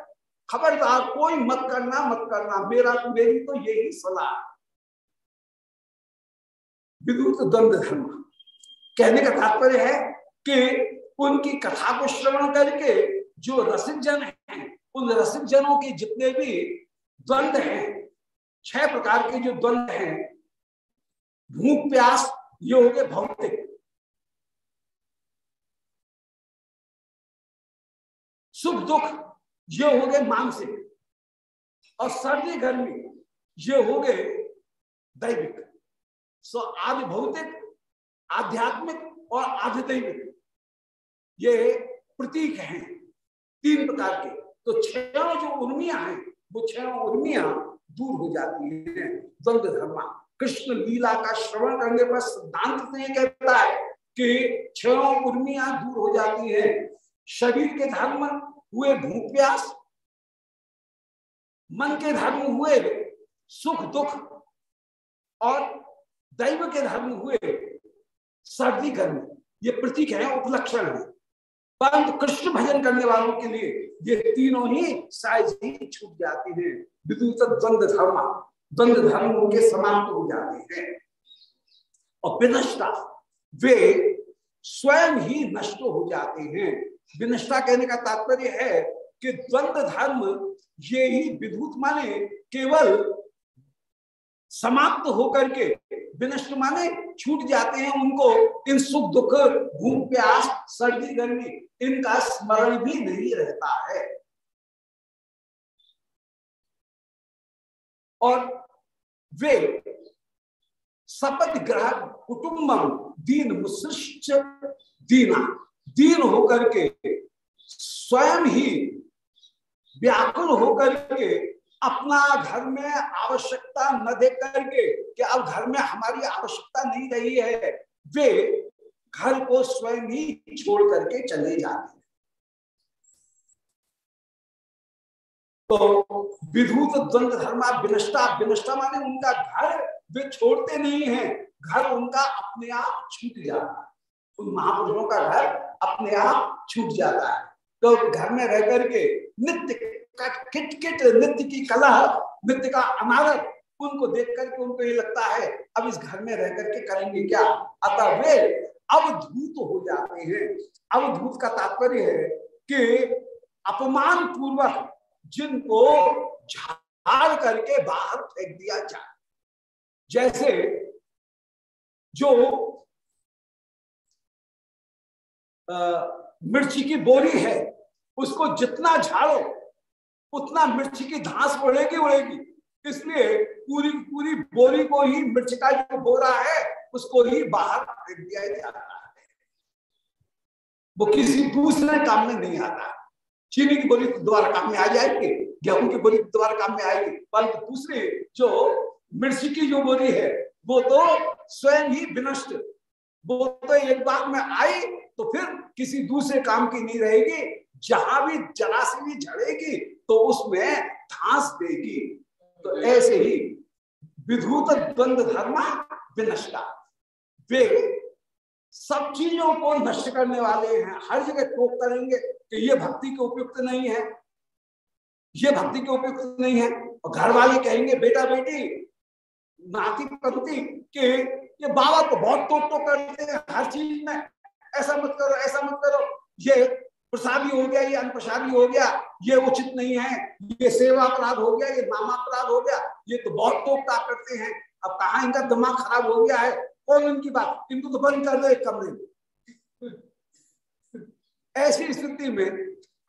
[SPEAKER 1] खबरदार, कोई मत करना मत करना, मेरा, मेरी तो यही सलाह विद्युत द्वंद धर्म। कहने का तात्पर्य है कि उनकी कथा को श्रवण करके जो रसिक जन है, उन रसिक जनों के जितने भी द्वंद हैं, छह प्रकार के जो द्वंद हैं, भूख, प्यास ये हो गए भौतिक। सुख दुख, ये हो गए मानसिक। और सर्दी गर्मी ये हो गए दैविक। सो आदि भौतिक, आध्यात्मिक और आधि दैविक ये प्रतीक हैं तीन प्रकार के। तो छह जो उर्मिया हैं, वो छह उर्मिया दूर हो जाती है द्वंद धर्मा कृष्ण लीला का श्रवण करने पर सिद्धांत तो कहता है कि छह उर्मिया दूर हो जाती है। शरीर के धर्म हुए भूख प्यास मन के धर्म हुए सुख दुख, और दैव के धर्म हुए सर्दी गर्मी। ये प्रतीक है, उपलक्षण है। परंतु कृष्ण भजन करने वालों के लिए ये तीनों ही साइज़ ही छूट जाती है। विद्युत द्वंद धर्म। द्वंद धर्म के समाप्त हो जाते हैं। और विनष्टा, वे स्वयं ही नष्ट हो जाते हैं। विनष्टा कहने का तात्पर्य है कि द्वंद धर्म ये ही विद्युत माने केवल समाप्त होकर के, विनष्ट माने छूट जाते हैं उनको। इन सुख दुख, भूख, प्यास, सर्दी, गर्मी, इनका स्मरण भी नहीं रहता है। और वे सपद ग्रह, कुटुंबम, दीन मुसृष्ट दीना। दीन होकर के, स्वयं ही व्याकुल होकर के, अपना घर में आवश्यकता न देख करके कि अब घर में हमारी आवश्यकता नहीं रही है, वे घर को स्वयं ही छोड़ करके चले जाते हैं। तो विधुत द्वंद धर्मा विनष्टा विनष्टा माने उनका घर वे छोड़ते नहीं है। घर उनका अपने आप छूट जाता है। उन महापुरुषों का घर अपने आप छूट जाता है। तो घर में रह करके नित्य किट किट नित्य की कला नित्य का अनारत उनको देख करके उनको ये लगता है, अब इस घर में रह करके करेंगे क्या? अतः वे अवधूत हो जाते हैं। अवधूत का तात्पर्य है कि अपमान पूर्वक जिनको झाड़ करके बाहर फेंक दिया जाए। जैसे जो आ, मिर्ची की बोरी है उसको जितना झाड़ो उतना मिर्ची की घास बढ़ेगी उड़ेगी। इसलिए पूरी पूरी बोरी को ही मिर्च का जो बोरा है उसको ही बाहर फेंक दिया जाता है। वो किसी दूसरे काम में नहीं आता। चीनी की बोरी दोबारा काम में आ जाएगी, गेहूँ की बोरी दोबारा काम में आएगी परंतु दूसरी जो मिर्ची की जो बोरी है, वो तो स्वयं ही विनष्ट। वो तो एक बार में आई तो फिर किसी दूसरे काम की नहीं रहेगी। जहाँ भी जरा झड़ेगी तो उसमें घास देगी। तो ऐसे ही विधुत द्वंद धर्मा विनष्टा। वे सब चीज़ों को नष्ट करने वाले हैं। हर जगह टोक करेंगे कि ये भक्ति के उपयुक्त नहीं है। ये भक्ति के उपयुक्त नहीं है। और घर वाले कहेंगे, बेटा, बेटी, नाती पंक्ति के ये बाबा को बहुत टोक टोक करते हैं हर चीज़ में। ऐसा मत करो, ऐसा मत करो। ये प्रसादी हो गया, ये अनप्रसादी हो गया, ये उचित नहीं है। ये सेवा अपराध हो गया, ये नामापराध हो गया। ये तो बहुत टोक टाक करते हैं। अब कहा इनका दिमाग खराब हो गया है? कौन इनकी बात, इनको तो बंद कर दे कमरे में। ऐसी स्थिति में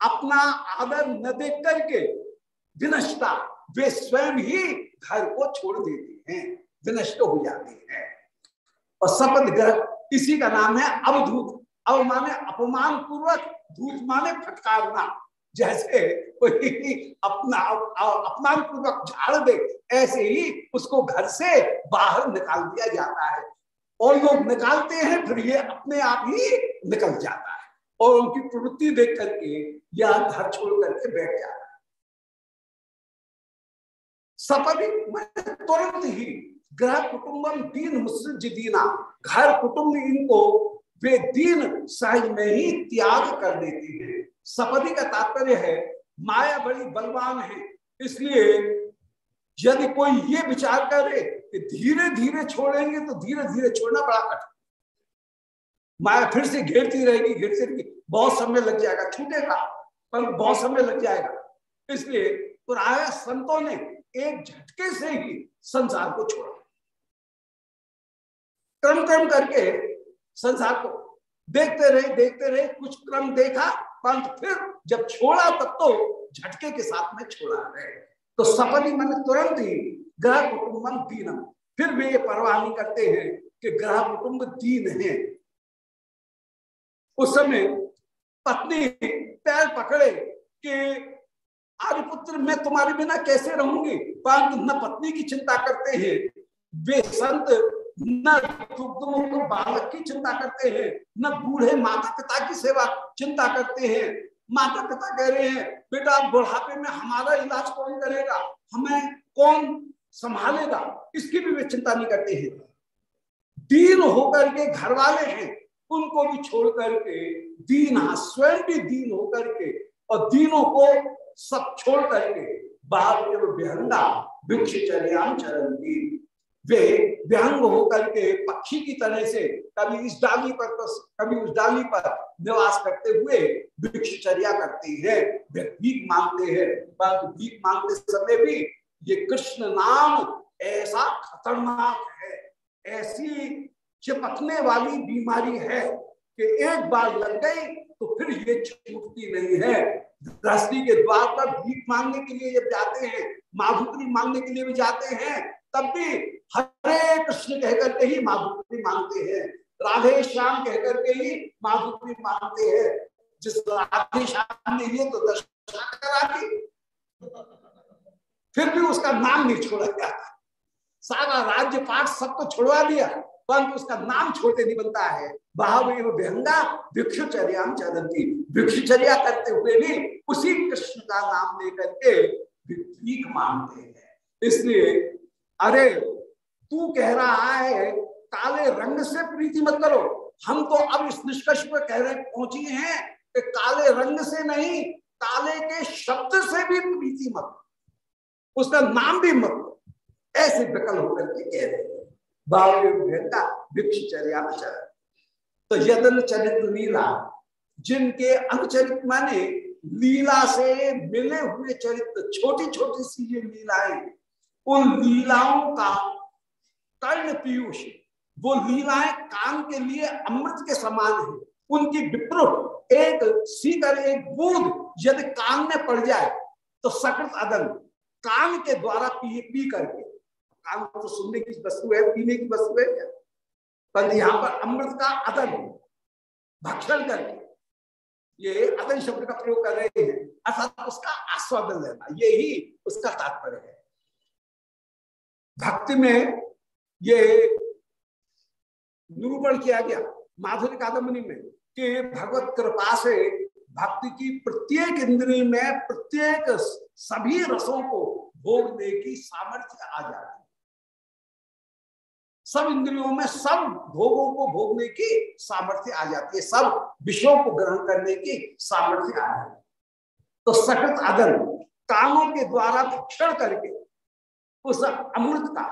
[SPEAKER 1] अपना आदर न देख करके विनष्टा वे स्वयं ही घर को छोड़ देते हैं, विनष्ट हो जाते हैं। और सपद ग्रह इसी का नाम है अवधूत। अव माने अपमान पूर्वक धूत माने फटकारना। जैसे कोई अपना अपमान पूर्वक झाड़ दे, ऐसे ही उसको घर से बाहर निकाल दिया जाता है। और लोग निकालते हैं, फिर ये अपने आप ही निकल जाता है। और उनकी प्रवृत्ति देख करके यह घर छोड़ करके बैठ जाता है। सपदी मैं तुरंत ही ग्रह कुटुंबम दीन मुसृज दीना घर कुटुंब इनको वे दीन सहज में ही त्याग कर देती है। सपदी का तात्पर्य है, माया बड़ी बलवान है। इसलिए यदि कोई ये विचार करे कि धीरे धीरे छोड़ेंगे तो धीरे धीरे छोड़ना बड़ा कठिन। माया फिर से घेरती रहेगी घेरती रहेगी। बहुत समय लग जाएगा, छूटेगा, पर बहुत समय लग जाएगा। इसलिए प्राय संतों ने एक झटके से ही संसार को छोड़ा। क्रम क्रम करके संसार को देखते रहे देखते रहे, कुछ क्रम देखा, परंतु फिर जब छोड़ा तब तो झटके के साथ में छोड़ा रहे। तो सफली मैंने तुरंत ही ग्रह कुटुंबम दीनम। फिर वे ये परवाह नहीं करते हैं कि ग्रह कुटुंब दीन है। उस समय पत्नी पैर पकड़े कि आर्यपुत्र मैं तुम्हारे बिना कैसे रहूँगी? परंतु न पत्नी की चिंता करते हैं। वे संत न बालक की चिंता करते हैं, न बूढ़े माता पिता की सेवा चिंता करते हैं। माता पिता कह रहे हैं, बेटा, बुढ़ापे में हमारा इलाज कौन करेगा? हमें कौन संभालेगा, इसकी भी वे चिंता नहीं करते हैं। दीन होकर के घर वाले हैं, उनको भी छोड़ करके, दीन स्वयं भी दीन होकर के, और दीनों को सब छोड़ करके बाहर विहंगा भिक्ष चरण चरण वे व्यंग होकर के पक्षी की तरह से कभी इस डाली पर तो कभी उस डाली पर निवास करते हुए भिक्षचर्या करते हैं। वे भीख मांगते हैं, परंतु भीख मांगते समय भी ये कृष्ण नाम ऐसा खतरनाक है, ऐसी चिपकने वाली बीमारी है कि एक बार लग गई तो फिर ये छूटती नहीं है। गृहस्थी के द्वार पर भीख मांगने के लिए जब जाते हैं माधुकरी मांगने के लिए भी जाते हैं, तब भी हरे कृष्ण कहकर के ही माधुकरी मांगते हैं। राधे श्याम कहकर के ही माधुकरी मांगते हैं। जिस राधे श्याम ने ये तो दर्शन करा दी। फिर भी उसका नाम नहीं छोड़ा गया। सारा राज्य पाठ सब तो छुड़वा दिया, परंतु उसका नाम छोड़ते नहीं बनता है। भावेव व्यंगा भिक्षुचर्याम चलती भिक्षुचर्या करते हुए भी उसी कृष्ण का नाम लेकर के मांगते हैं। इसलिए, अरे, तू कह रहा है, काले रंग से प्रीति मत करो। हम तो अब इस निष्कर्ष पर कह रहे, पहुँची हैं कि काले रंग से नहीं, काले के शब्द से भी प्रीति मत उसका नाम भी मत लो। ऐसे विकल होकर के कह रहे हैं तो यदन चरित्र लीला, जिनके अंगचरित माने लीला से मिले हुए चरित्र छोटी छोटी सी ये लीलाएँ, उन लीलाओं का कर्ण पीयूष, वो लीलाएँ काम के लिए अमृत के समान है। उनकी विप्रो एक, सीकर, एक बूंद, यदि कान में पड़ जाए तो सकृत अदन। कान के द्वारा पी पी करके। कान तो सुनने की वस्तु है, पीने की वस्तु है क्या? पर यहाँ पर अमृत का अदन, भक्षण करके। ये अदन शब्द का प्रयोग कर रहे हैं, अर्थात उसका आस्वादन लेना, यही उसका तात्पर्य है। भक्ति में ये निरूपण किया गया, माधुरी कादम्बरी में, कि भगवत कृपा से भक्ति की प्रत्येक इंद्रिय में प्रत्येक सभी रसों को भोगने की सामर्थ्य आ जाती है। सब इंद्रियों में सब भोगों को भोगने की सामर्थ्य आ जाती है। सब विषयों को ग्रहण करने की सामर्थ्य आ जाती है। तो सकृत अदन कानों के द्वारा भक्षण करके, उस अमृत का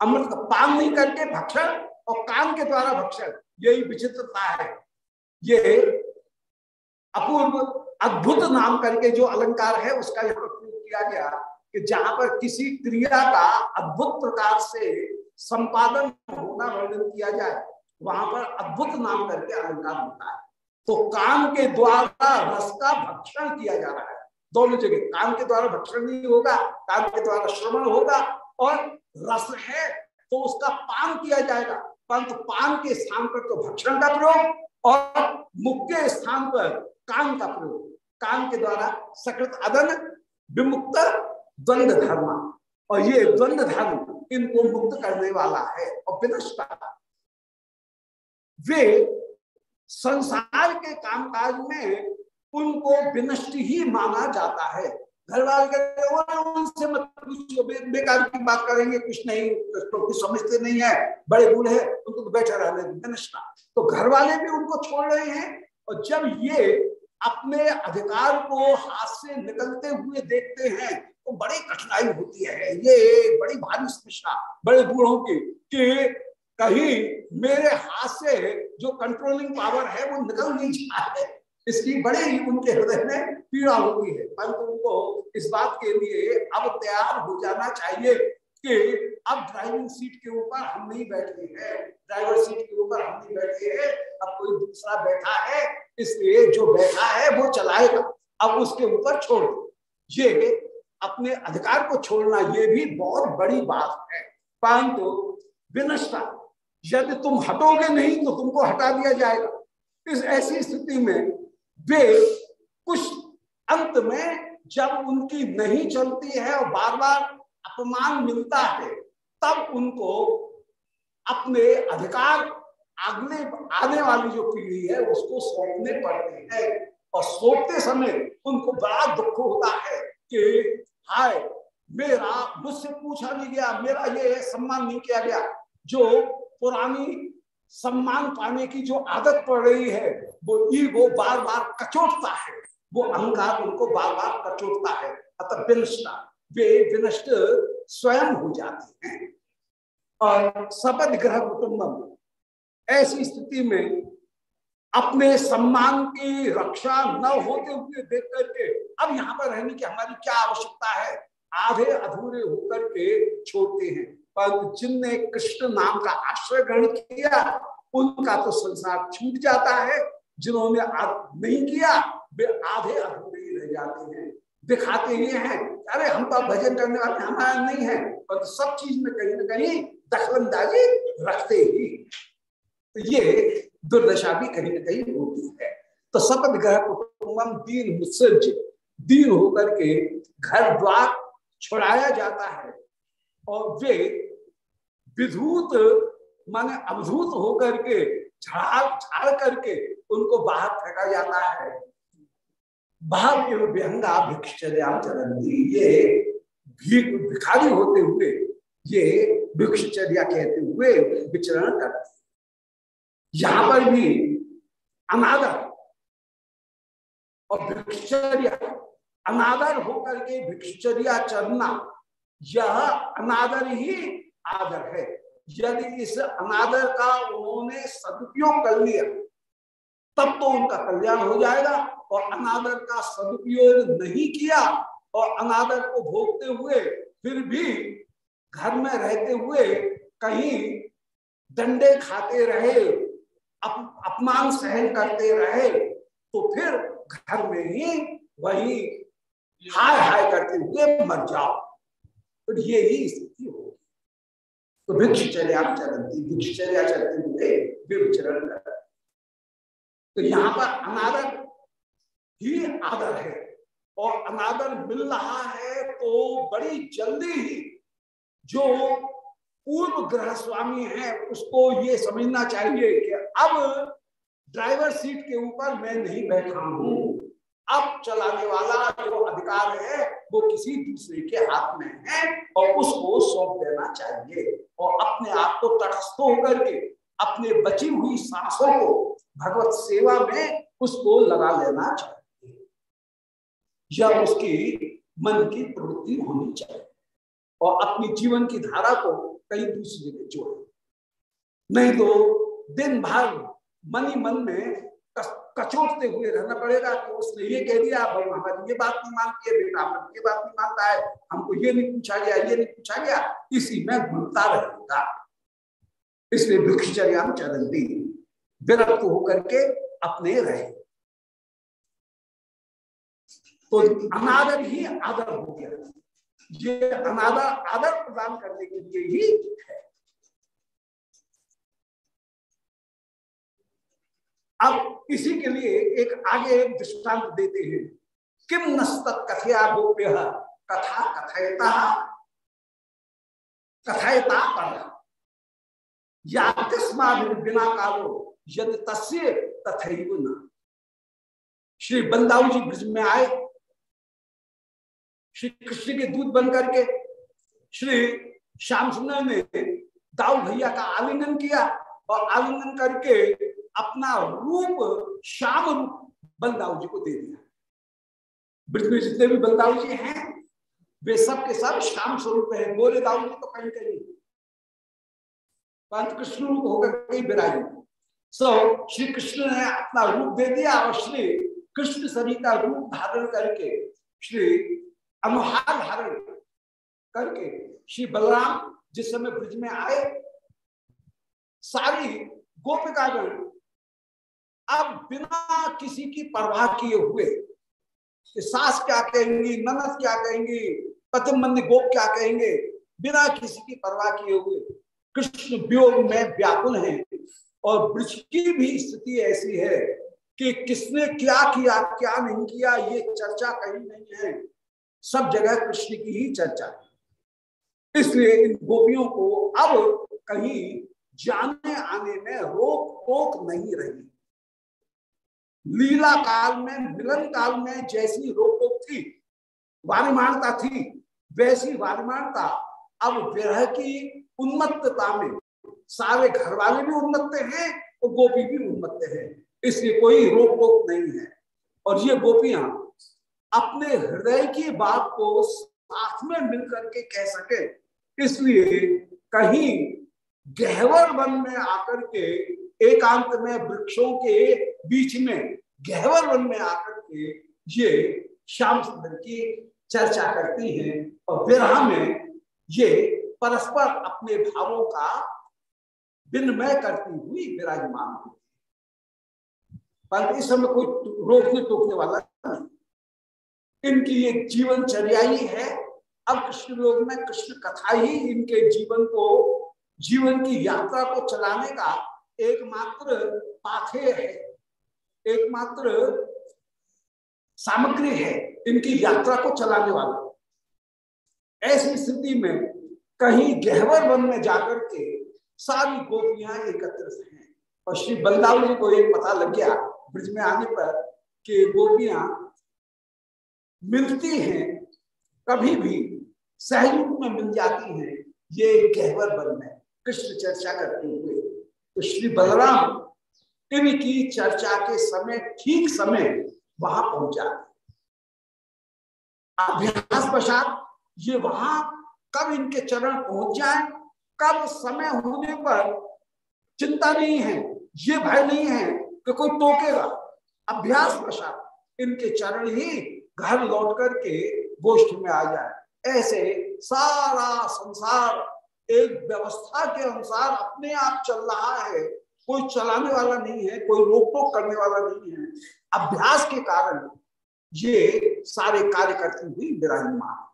[SPEAKER 1] अमृत का पान नहीं करके भक्षण और कान के द्वारा भक्षण, यही विचित्रता है। ये अपूर्व, अद्भुत नाम करके जो अलंकार है, उसका यह प्रयोग किया गया कि जहाँ पर किसी क्रिया का अद्भुत प्रकार से संपादन होना वर्णन किया जाए, वहाँ पर अद्भुत नाम करके अलंकार होता है। तो काम के द्वारा रस का भक्षण किया जा रहा है। दोनों जगह, काम के द्वारा भक्षण नहीं होगा, काम के द्वारा श्रवण होगा और रस है तो उसका पान किया जाएगा। परंतु पान के स्थान पर तो भक्षण का प्रयोग और मुख के स्थान पर काम का प्रयोग। काम के द्वारा सकृत अदन, विमुक्त द्वंद धर्म। और ये द्वंद धर्म इनको मुक्त करने वाला है और विनष्टा। वे संसार के कामकाज में उनको विनष्ट ही माना जाता है। घर वाले उनसे मत पूछो बेकार की बात करेंगे, कुछ नहीं तो कुछ समझते नहीं है, बड़े बूढ़े उनको तो बैठे रहने विनष्टा। तो घर वाले भी उनको छोड़ रहे हैं, और जब ये अपने अधिकार को हाथ से निकलते हुए देखते हैं तो बड़ी कठिनाई होती है। ये बड़ी भारी समस्या बड़े बूढ़ों की कि कहीं मेरे हाथ से जो कंट्रोलिंग पावर है, वो निकल नहीं जाए इसकी बड़ी उनके हृदय में पीड़ा होती है। परंतु उनको इस बात के लिए अब तैयार हो जाना चाहिए कि अब ड्राइविंग सीट के ऊपर हम नहीं बैठे हैं। ड्राइवर सीट के ऊपर हम नहीं बैठे हैं। अब कोई दूसरा बैठा है इसलिए जो बैठा है वो चलाएगा। अब उसके ऊपर छोड़ ये अपने अधिकार को छोड़ना, ये भी बहुत बड़ी बात है। परंतु विनष्टा यदि तुम हटोगे नहीं तो तुमको हटा दिया जाएगा। इस ऐसी स्थिति में वे कुछ अंत में जब उनकी नहीं चलती है और बार बार अपमान मिलता है, तब उनको अपने अधिकार अगले आने वाली जो पीढ़ी है, उसको सौंपने पड़ते हैं। और सौंपते समय उनको बड़ा दुख होता है कि, हाय, मेरा, मुझसे पूछा नहीं गया, मेरा ये सम्मान नहीं किया गया। जो पुरानी सम्मान पाने की जो आदत पड़ रही है, वो ईगो बार बार कचोटता है। वो अहंकार उनको बार बार कचोटता है। अतः विनष्टा, वे विनष्ट स्वयं हो जाते हैं। और सपद ग्रह कुटुंबम ऐसी स्थिति में अपने सम्मान की रक्षा न होते हुए देख करके, अब यहाँ पर रहने की हमारी क्या आवश्यकता है? आधे अधूरे होकर के छोड़ते हैं। पर जिनने कृष्ण नाम का आश्रय ग्रहण किया, उनका तो संसार छूट जाता है। जिन्होंने नहीं किया, वे आधे अधूरे ही रह जाते हैं। दिखाते ही हैं, अरे हम तो भजन करने वाले हमारा नहीं है। पर सब चीज़ में कहीं ना कहीं दखलंदाजी रखते ही। ये दुर्दशा भी कहीं ना कहीं होती है। तो सपद ग्रह कुटुम्बम दीन मुत्सर्ज दीन होकर के घर द्वार छुड़ाया जाता है और वे विधूत माने अवधूत होकर के झाड़ झाड़ करके उनको बाहर फेंका जाता है। बाहर ये भिखारी होते हुए, ये भिक्षचर्या कहते हुए विचरण करते यहाँ पर भी अनादर और भिक्षचर्या, अनादर होकर के भिक्षचर्या चरना, यह अनादर ही आदर है। यदि इस अनादर का उन्होंने सदुपयोग कर लिया, तब तो उनका कल्याण हो जाएगा और अनादर का सदुपयोग नहीं किया और अनादर को भोगते हुए फिर भी घर में रहते हुए कहीं डंडे खाते रहे अप, अपमान सहन करते रहे तो फिर घर में ही वही हाय हाय करते हुए मर जाओ। तो ये ही स्थिति होगी तो भिक्षचर्या चलती भिक्षचर्या चलते हुए विचरण कर। तो यहाँ पर अनादर ही आदर है और अनादर मिल रहा है तो बड़ी जल्दी ही जो पूर्व ग्रह स्वामी है उसको ये समझना चाहिए कि अब ड्राइवर सीट के ऊपर मैं नहीं बैठा हूँ। अब चलाने वाला जो अधिकार है, वो किसी दूसरे के हाथ में है और उसको सौंप देना चाहिए और अपने आप को तटस्थ होकर के, अपने बची हुई सांसों को भगवत सेवा में उसको लगा लेना चाहिए। यह उसकी मन की प्रवृत्ति होनी चाहिए और अपनी जीवन की धारा को कहीं दूसरे में जोड़े। नहीं तो दिन भर मन ही मन में कचोटते हुए रहना पड़ेगा। तो उसने ये कह दिया, भाई हमारी ये बात नहीं मानती है, बेटा हमारी ये बात नहीं मानता है। हमको ये नहीं पूछा गया, ये नहीं पूछा गया। इसी में घुलता रहेगा इसलिए भिक्षचर्या चलती विरक्त होकर के अपने रहे। तो अनादर ही आदर हो गया। ये अनादर, आदर प्रदान करने के लिए ही है अब इसी के लिए एक आगे एक दृष्टांत देते हैं। किम नस्त कथया गोप्य? कथा कथयता। कथयता पर। या बिना कालो यदि तस्य तथैव न। श्री बंदाऊ जी ब्रज में आए। श्री कृष्ण के दूध बन करके श्री श्याम सुंदर ने दाऊ भैया का आलिंगन किया और आलिंगन करके अपना रूप श्याम रूप बलदाऊ जी को दे दिया। ब्रज में जितने भी बलदाऊ जी हैं वे सब के सब श्याम स्वरूप है। गोरे दाऊ जी तो कहीं कहीं। परंतु कृष्ण रूप होकर कहीं विराजी सो so, श्री कृष्ण ने अपना रूप दे दिया और श्री कृष्ण शरीर का रूप धारण करके श्री अनुहार धारण करके श्री बलराम जिस समय ब्रिज में आए सारी गोपिकागण अब बिना किसी की परवाह किए हुए, कि सास क्या कहेंगी, ननद क्या कहेंगी पतिमंद गोप क्या कहेंगे, बिना किसी की परवाह किए हुए, कृष्ण वियोग में व्याकुल हैं। और वृक्ष की भी स्थिति ऐसी है कि किसने क्या किया, क्या नहीं किया, ये चर्चा कहीं नहीं है। सब जगह कृष्ण की ही चर्चा है। इसलिए इन गोपियों को अब कहीं जाने आने में रोक टोक नहीं रही। लीला काल में, मिलन काल में जैसी रोक टोक थी वारिमानता थी, वैसी वारिमानता अब विरह की उन्मत्तता में। सारे घर वाले भी उन्मत्त हैं और गोपी भी उन्मत्त है। इसलिए कोई रोक टोक नहीं है। और ये गोपियाँ अपने हृदय की बात को साथ में मिलकर के कह सके। इसलिए कहीं गहवर वन में आकर के एकांत में, वृक्षों के बीच में, गहवर वन में आकर के ये श्याम सुंदर की चर्चा करती हैं और विरह में ये परस्पर अपने भावों का विनिमय करती हुई विराजमान होती परंतु इस समय कोई रोकने टोकने वाला। नहीं इनकी एक जीवनचर्या ही है। अब कृष्ण लोग में कृष्ण कथा ही इनके जीवन को, जीवन की यात्रा को चलाने का एकमात्र पाथे है। एकमात्र सामग्री है इनकी यात्रा को चलाने वाला। ऐसी स्थिति में कहीं गहवर वन में जाकर के सारी गोपियाँ एकत्रित हैं। और श्री बलदाव जी को एक पता लग गया ब्रिज में आने पर कि गोपियाँ मिलती हैं, कभी भी सहयोग में मिल जाती हैं, ये गहवर वन में। कृष्ण चर्चा करती तो श्री बलराम इनकी चर्चा के समय, ठीक समय वहाँ पहुँचा। अभ्यास पश्चात ये वहाँ कब इनके चरण पहुँच जाए, कब समय होने पर चिंता नहीं है, ये भय नहीं है कि कोई टोकेगा। अभ्यास पश्चात इनके चरण ही घर लौट करके गोष्ठ में आ जाए। ऐसे सारा संसार एक व्यवस्था के अनुसार अपने आप चल रहा है। कोई चलाने वाला नहीं है, कोई रोक टोक करने वाला नहीं है। अभ्यास के कारण ये सारे कार्य करती हुई विराजमान।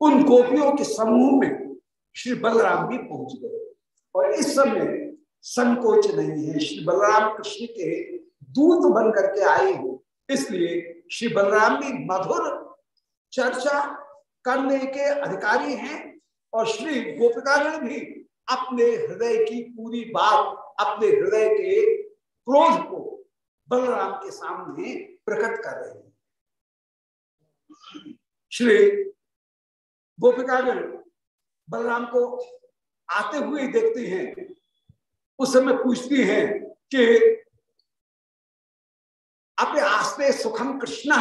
[SPEAKER 1] उन गोपियों के समूह में श्री बलराम भी पहुँच गए। और इस समय संकोच नहीं है। श्री बलराम कृष्ण के दूत बन करके आए हो। इसलिए श्री बलराम भी मधुर चर्चा करने के अधिकारी हैं। और श्री गोपिकागण भी अपने हृदय की पूरी बात, अपने हृदय के क्रोध को बलराम के सामने प्रकट कर रहे हैं। श्री गोपिकागण बलराम को आते हुए देखते हैं। उस समय पूछती हैं कि अपने आस्ते सुखम कृष्ण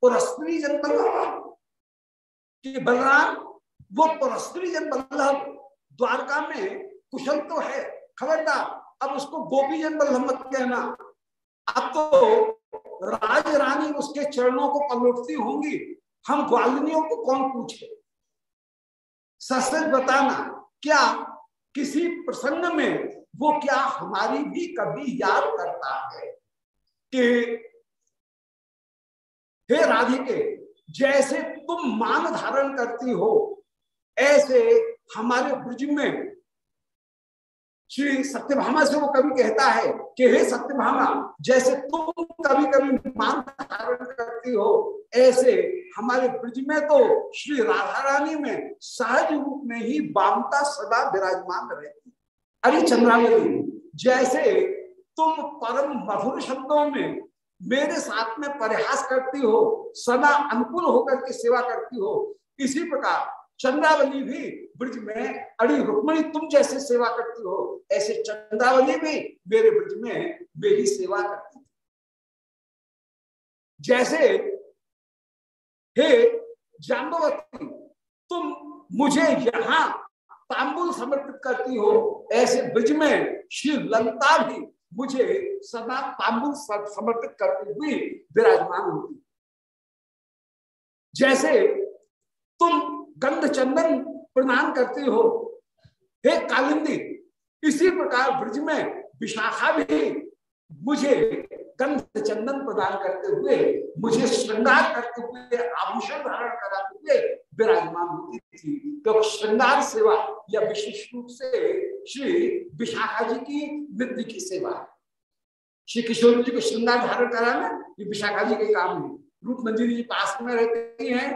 [SPEAKER 1] पुरस्त्री जन कि बलराम वो पुरस्त्री जन बल्लभ, द्वारका में कुशल तो है, खबरदार। अब उसको गोपी जन बल्लभ मत कहना। अब तो राज रानी उसके चरणों को पलटती होंगी। हम ग्वालिनियों को कौन पूछे? सच बताना, क्या किसी प्रसंग में वो क्या हमारी भी कभी याद करता है? कि हे राधिके, जैसे तुम मान धारण करती हो ऐसे हमारे ब्रज में श्री सत्यभामा से वो कभी कहता है कि हे सत्यभामा, जैसे तुम कभी कभी मान धारण करती हो, ऐसे हमारे ब्रज में तो श्री राधा रानी में सहज रूप में ही बामता सदा विराजमान रहती अरे चंद्रावली जैसे तुम परम मधुर शब्दों में मेरे साथ में प्रयास करती हो, सदा अनुकूल होकर के सेवा करती हो, इसी प्रकार चंद्रावली भी, ब्रज में अड़ी रुक्मणी तुम जैसे सेवा करती हो, ऐसे चंद्रावली भी मेरे ब्रज में मेरी सेवा करती जैसे, हे जाम्बवती, तुम मुझे यहाँ तांबुल समर्पित करती हो, ऐसे ब्रज में श्री लंका भी मुझे सदा तांबुल समर्पित करती हुई विराजमान होती। जैसे, तुम गंध चंदन प्रदान करती हो। हे कालिंदी, इसी प्रकार ब्रज में विशाखा भी मुझे गंध चंदन प्रदान करते हुए, मुझे श्रृंगार करते हुए, आभूषण धारण कराते हुए विराजमान होती थी। तो श्रृंगार सेवा या विशेष रूप से श्री विशाखा जी की नृत्य की सेवा श्री किशोर जी को श्रृंगार धारण कराना ये विशाखा जी के काम है। रूप मंदिर जी पास में रहती हैं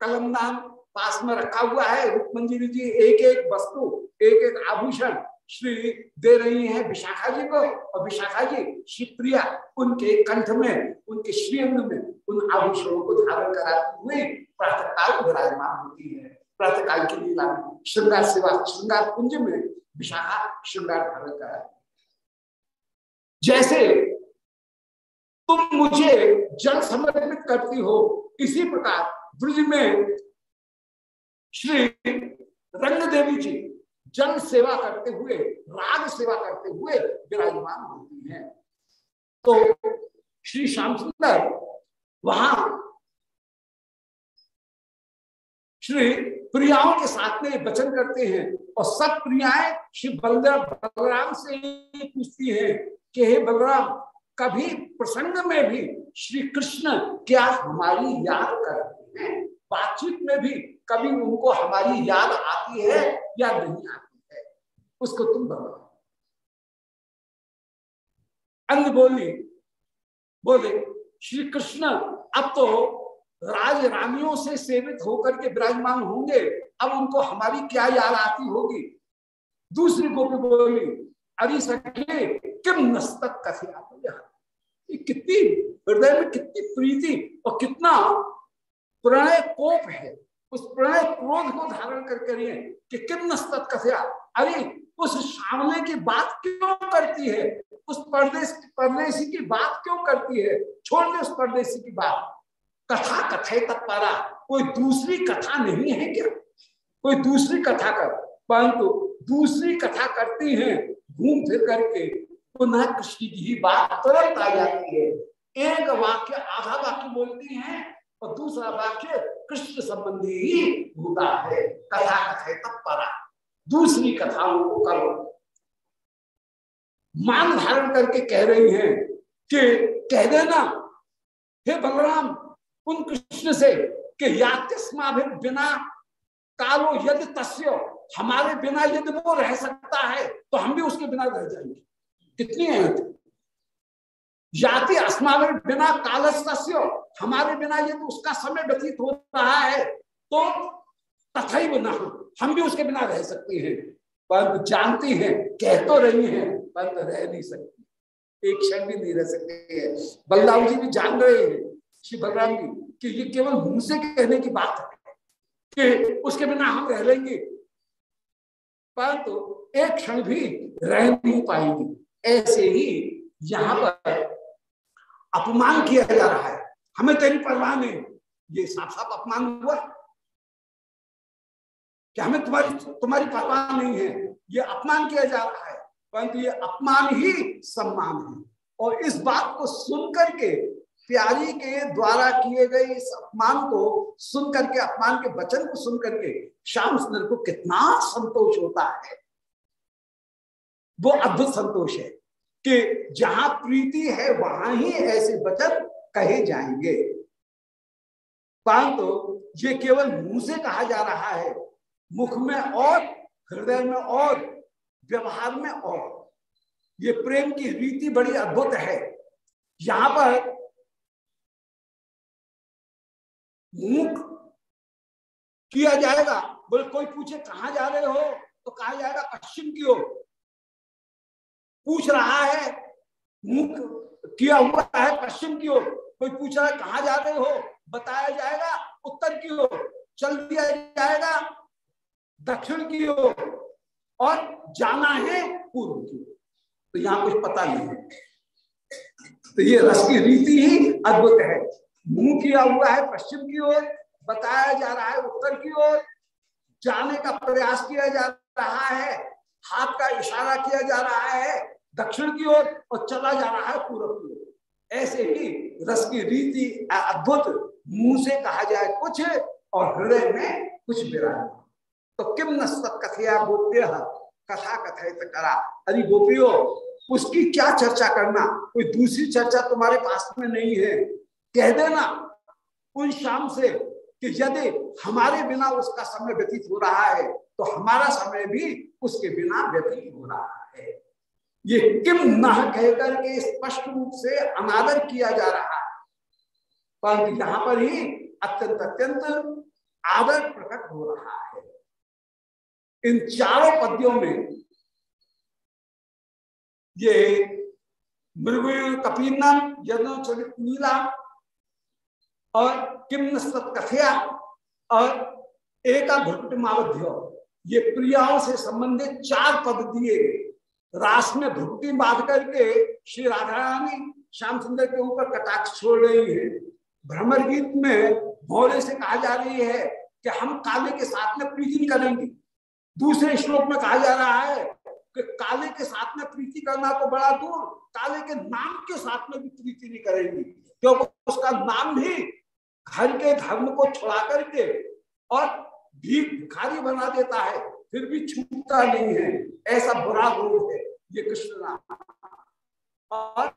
[SPEAKER 1] कलमदान पास में रखा हुआ है। रूप मंजिरी जी एक एक वस्तु एक एक आभूषण श्री दे रही हैं विशाखा जी को। और विशाखा जी श्री प्रिया उनके कंठ में, उनके श्रीअंग में, उन आभूषणों को धारण कराती हुए प्रातःकाल विराजमान होती है। प्रातःकाल की लीला श्रृंगार सेवा, श्रृंगार कुंज में विशाखा श्रृंगार धारण करा जैसे तुम मुझे जल समर्पित करती हो, इसी प्रकार ब्रज में श्री रंग देवी जी जन सेवा करते हुए, राग सेवा करते हुए विराजमान होती हैं। तो श्री श्याम सुंदर वहाँ श्री प्रियाओं के साथ में वचन करते हैं और सब प्रियाएँ श्री बलराम बलराम से पूछती हैं कि हे बलराम, कभी प्रसंग में भी श्री कृष्ण क्या हमारी याद करते हैं? बातचीत में भी कभी उनको हमारी याद आती है या नहीं आती है, उसको तुम बताओ। अन्य बोली, बोले, श्री कृष्ण, अब तो राज रानियों से सेवित होकर के विराजमान होंगे, अब उनको हमारी क्या याद आती होगी? दूसरी गोपी बोली, अरे सके किम नस्तक कथिया कितनी, हृदय में कितनी प्रीति और कितना प्रणय कोप है। उस प्रणय क्रोध को धारण कर करिए कि किम नस्तक कथिया? अरे, उस सामने की बात क्यों करती है? उस परदेश, परदेशी की बात क्यों करती है? छोड़ दे उस परदेशी की बात। कथा कथे तत्परा। कोई दूसरी कथा नहीं है क्या? कोई दूसरी कथा कर, परंतु दूसरी कथा करती है, घूम फिर करके पुनः कृष्ण की ही बात तुरंत आ जाती है। एक वाक्य आधा वाक्य बोलती है और दूसरा वाक्य कृष्ण संबंधी ही होता है, कथा कथे तत्परा दूसरी कथाओं को करो। मान धारण करके कह रही हैं कि कह देना, हे बलराम, उन कृष्ण से कि यात्यस्मा बिना कालो यदि तस्यो, हमारे बिना यदि वो रह सकता है तो हम भी उसके बिना रह जाएँगे। कितनी है? जाति अस्मावर बिना कालस हमारे बिना यदि उसका समय व्यतीत हो रहा है। तो तथा ही बना हम भी उसके बिना रह सकते हैं। परंतु जानती हैं, कह तो रही हैं, परंतु रह नहीं सकती। एक क्षण भी नहीं रह सकते हैं। बलराम जी भी जान रहे हैं, श्री बलराम जी, कि ये केवल मुँह से कहने की बात है कि उसके बिना हम रह लेंगे। परंतु तो एक क्षण भी रह नहीं पाएँगे। ऐसे ही यहाँ पर अपमान किया जा रहा है। हमें तेरी परवाह नहीं ये साफ़ साफ़ अपमान हुआ। कि हमें तुम्हारी तुम्हारी परवाह नहीं है। ये अपमान किया जा रहा है। परंतु ये अपमान ही सम्मान है। और इस बात को सुन करके प्यारी के द्वारा किए गए इस अपमान को सुन करके अपमान के वचन को सुन करके श्याम सुंदर को कितना संतोष होता है। वो अद्भुत संतोष है कि जहाँ प्रीति है, वहाँ ही ऐसे वचन कहे जाएँगे। परंतु तो ये केवल मुँह से कहा जा रहा है, मुख में और, हृदय में और, व्यवहार में और। ये प्रेम की रीति बड़ी अद्भुत है। यहाँ पर मुख किया जाएगा। बोले, कोई पूछे कहा जा रहे हो? तो कहा जाएगा पश्चिम की ओर। पूछ रहा है, मुख किया हुआ है पश्चिम की ओर। कोई पूछ रहा है, कहा जा रहे हो? बताया जाएगा, उत्तर की ओर, चल दिया जाएगा, दक्षिण की ओर, और जाना है पूर्व की ओर। तो यहाँ कुछ पता नहीं है। तो ये रस की रीति ही अद्भुत है। मुँह किया हुआ है पश्चिम की ओर, बताया जा रहा है उत्तर की ओर, जाने का प्रयास किया जा रहा है, हाथ का इशारा किया जा रहा है दक्षिण की ओर, और चला जा रहा है पूर्व की ऐसे ही रस की रीति अद्भुत मुँह से कहा जाए कुछ और हृदय में कुछ विराज तो किम न कथया गोप्य? कथा कथित करा। अरे गोपियों, उसकी क्या चर्चा करना? कोई दूसरी चर्चा तुम्हारे पास में नहीं है। कह देना उन शाम से कि यदि हमारे बिना उसका समय व्यतीत हो रहा है तो हमारा समय भी उसके बिना व्यतीत हो रहा है। ये किम न कहकर के स्पष्ट रूप से अनादर किया जा रहा है। परंतु यहाँ पर ही अत्यंत अत्यंत आदर प्रकट हो रहा है। इन चारों पद्यों में ये मृग कपीनम यदोचरित नीला और किम कथया और एका भ्रुकुटिमावध्य ये प्रियाओं से संबंधित चार पद दिए रास में भ्रुकुटी बाँध करके श्री राधा रानी श्याम सुंदर के ऊपर कटाक्ष छोड़ रही है। भ्रमर गीत में भोले से कहा जा रही है कि हम काले के साथ में प्रीति करेंगे। दूसरे श्लोक में कहा जा रहा है कि काले के साथ में प्रीति करना तो बड़ा दूर, काले के नाम के साथ में भी प्रीति नहीं करेंगी। क्योंकि उसका नाम भी घर के धर्म को छुड़ा करके और भीख भिखारी बना देता है, फिर भी छूटता नहीं है। ऐसा बुरा है ये कृष्ण नाम और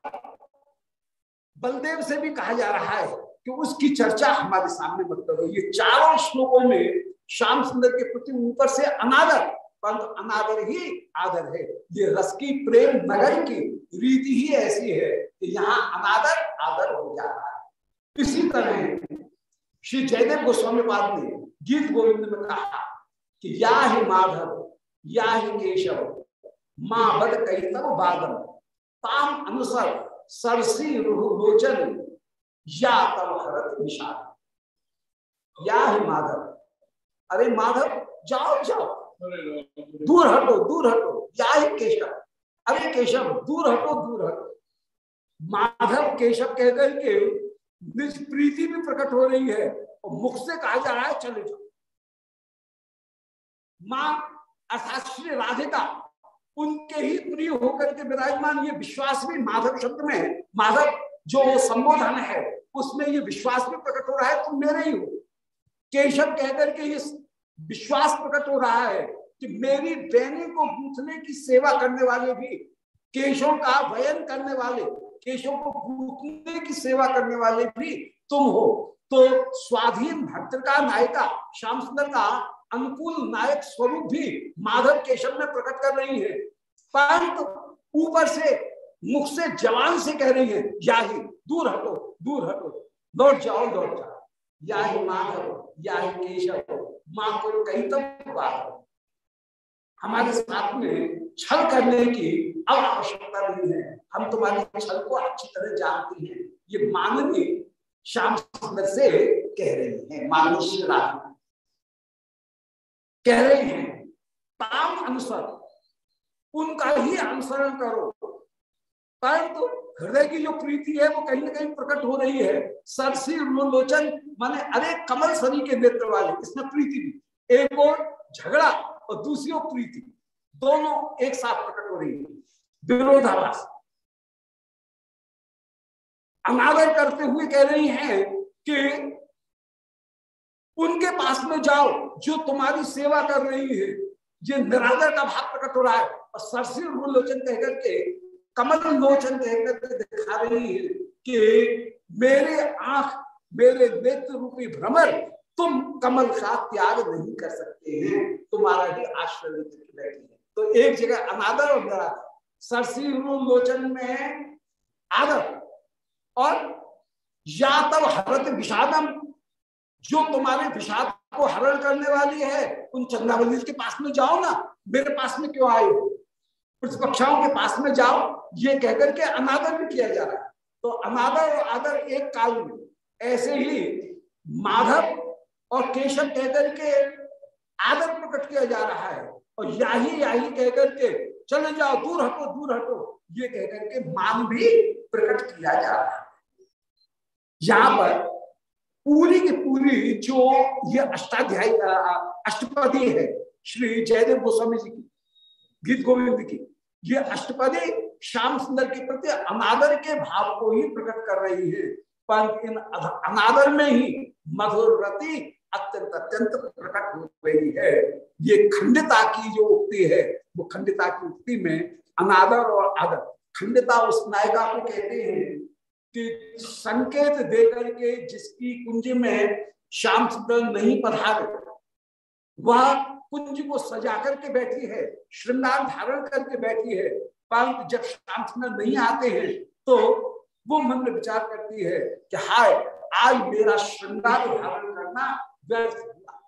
[SPEAKER 1] बलदेव से भी कहा जा रहा है कि उसकी चर्चा हमारे सामने मत करो। ये चारों श्लोकों में श्याम सुंदर के प्रति ऊपर से अनादर, परंतु अनादर ही आदर है। ये रस की, प्रेम, नगर की रीति ही ऐसी है कि यहाँ अनादर, आदर हो जाता है। इसी तरह श्री जयदेव गोस्वामी पाद ने गीत गोविंद में कहा कि या ही माधव, या ही केशव माँ बद कई तब बादम ताम अनुसर सरसी रोचन या तब हरत विशाल। या ही माधव। अरे माधव, जाओ जाओ। दूर हटो दूर हटो। या ही केशव। अरे केशव, दूर हटो दूर हटो। माधव केशव कह कहकर के निज प्रीति भी प्रकट हो रही है और मुख से कहा जा रहा है, चले जाओ। माँ अर्थात श्री राधिका उनके ही प्रिय होकर के विराजमान ये विश्वास भी माधव शब्द में माधव, जो संबोधन है, उसमें ये विश्वास भी प्रकट हो रहा है, तुम मेरे ही हो। केशव कहकर के ये विश्वास प्रकट हो रहा है कि मेरी बेनी को गूंथने की सेवा करने वाले भी केशों का वयन करने वाले केशों को गूंथने की सेवा करने वाले भी तुम हो। तो स्वाधीन भक्त का नायिका, श्याम सुंदर का अनुकूल नायक स्वरूप भी माधव केशव में प्रकट कर रही है। परंतु ऊपर से, मुख से, जवान से कह रही है या ही दूर हटो दूर हटो, लौट जाओ लौट जाओ। या ही माधव या ही केशव, माँ को कहीं तक बात हमारे साथ में छल करने की अब आवश्यकता नहीं है। हम तुम्हारे छल को अच्छी तरह जानते हैं। ये माननीय श्याम सुंदर से कह रही है, माननीय कह रहे हैं ताम अनुसार उनका ही अनुसरण करो। परंतु हृदय की जो प्रीति है, वो कहीं ना कहीं प्रकट हो रही है। सरसी लोचन, माने अरे कमल सरी के नेत्र वाले, इसमें प्रीति भी। एक और झगड़ा और दूसरी ओर प्रीति, दोनों एक साथ प्रकट हो रही है। विरोधाभास। अनादर करते हुए कह रही हैं कि उनके पास में जाओ, जो तुम्हारी सेवा कर रही है। ये निरादर का भाव प्रकट हो रहा है। और सरसी लोचन कहकर के, कमल लोचन कहकर के दिखा रही है कि मेरे आँख, मेरे नेत्र रूपी भ्रमर, तुम कमल का त्याग नहीं कर सकते हैं। तुम्हारा ही आश्रय बैठी है। तो एक जगह अनादर और निरादर सरसी लोचन में आदर। और या तब हरत विषादम। जो तुम्हारे विषाद को हरण करने वाली है उन चंद्रावली के पास में जाओ ना। मेरे पास में क्यों आए प्रतिपक्षाओं के पास में जाओ, ये कहकर के अनादर भी किया जा रहा है। तो अनादर और आदर एक काल में। ऐसे ही माधव और केशव कहकर के आदर प्रकट किया जा रहा है। और याही याही कहकर के, चले जाओ, दूर हटो दूर हटो। ये कहकर के मान भी प्रकट किया जा रहा है। यहाँ पर पूरी की पूरी जो ये अष्टाध्यायी अष्टपदी है, श्री जयदेव गोस्वामी जी की, गीत गोविंद की, ये अष्टपदी श्याम सुंदर के प्रति अनादर के भाव को ही प्रकट कर रही है। पर इन अनादर में ही मधुर रति अत्यंत अत्यंत प्रकट हो रही है। ये खंडिता की जो उक्ति है, वो खंडिता की उक्ति में अनादर और आदर, खंडिता उस नायिका को कहते हैं कि संकेत देकर के जिसकी कुंज में श्याम सुंदर नहीं पधारे, वह कुंज को सजा करके बैठी है, श्रृंगार धारण करके बैठी है। परंतु जब श्याम सुंदर नहीं आते हैं तो वो मन में विचार करती है कि हाय, आज मेरा श्रृंगार धारण करना व्यर्थ हुआ।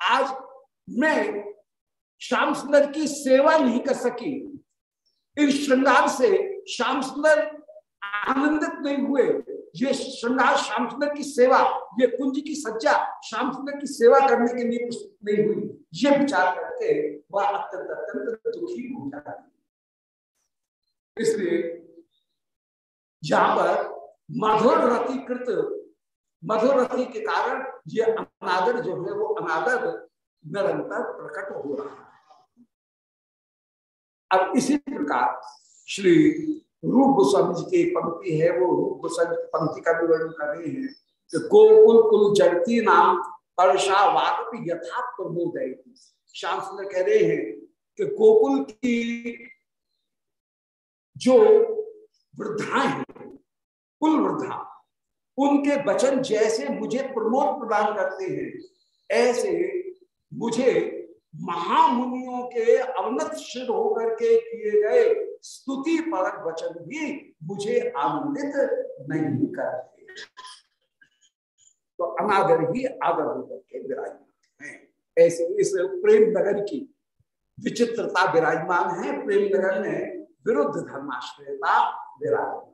[SPEAKER 1] आज मैं श्याम सुंदर की सेवा नहीं कर सकी। इन श्रृंगार से श्याम सुंदर आनंदित नहीं हुए। ये श्रृंगार श्याम सुंदर की सेवा, ये कुंज की सज्जा श्याम सुंदर की सेवा करने के लिए नहीं हुई। ये विचार करके वह अत्यंत अत्यंत दुखी हो जाती इसलिए जहाँ पर मधुर रति कृत मधुर रति के कारण ये अनादर जो है, वो अनादर निरंतर प्रकट हो रहा है। अब इसी प्रकार श्री रूप गोस्वामी जी की पंक्ति है, वो रूप गोस्वामी की पंक्ति का भी वर्णन कर रहे हैं। कि गोकुल कुल जगती नाम परशा वाक यथा प्रबोदय श्याम सुंदर कह रहे हैं कि गोकुल की जो वृद्धाएँ हैं, कुल वृद्धा, उनके वचन जैसे मुझे प्रमोद प्रदान करते हैं, ऐसे मुझे महामुनियों के अवनत शिर होकर के किए गए स्तुति परक वचन भी मुझे आनंदित नहीं करते। तो अनादर ही आगर होकर के विराजमान है। ऐसे इस प्रेम नगर की विचित्रता विराजमान है। प्रेम नगर में विरुद्ध धर्माश्रयता विराजमान।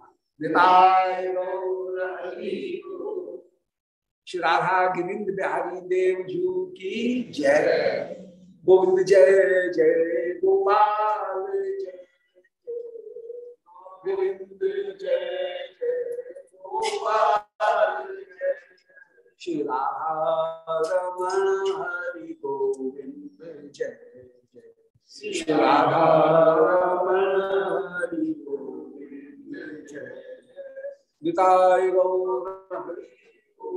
[SPEAKER 1] श्री राधा गोविंद बिहारी देव जू की जय। गोविंद जय जय गोपाल। गोविंद जय गोपाल श्री हरि गोविंद जय जय। श्री हरि गोविंद जय निताय गौर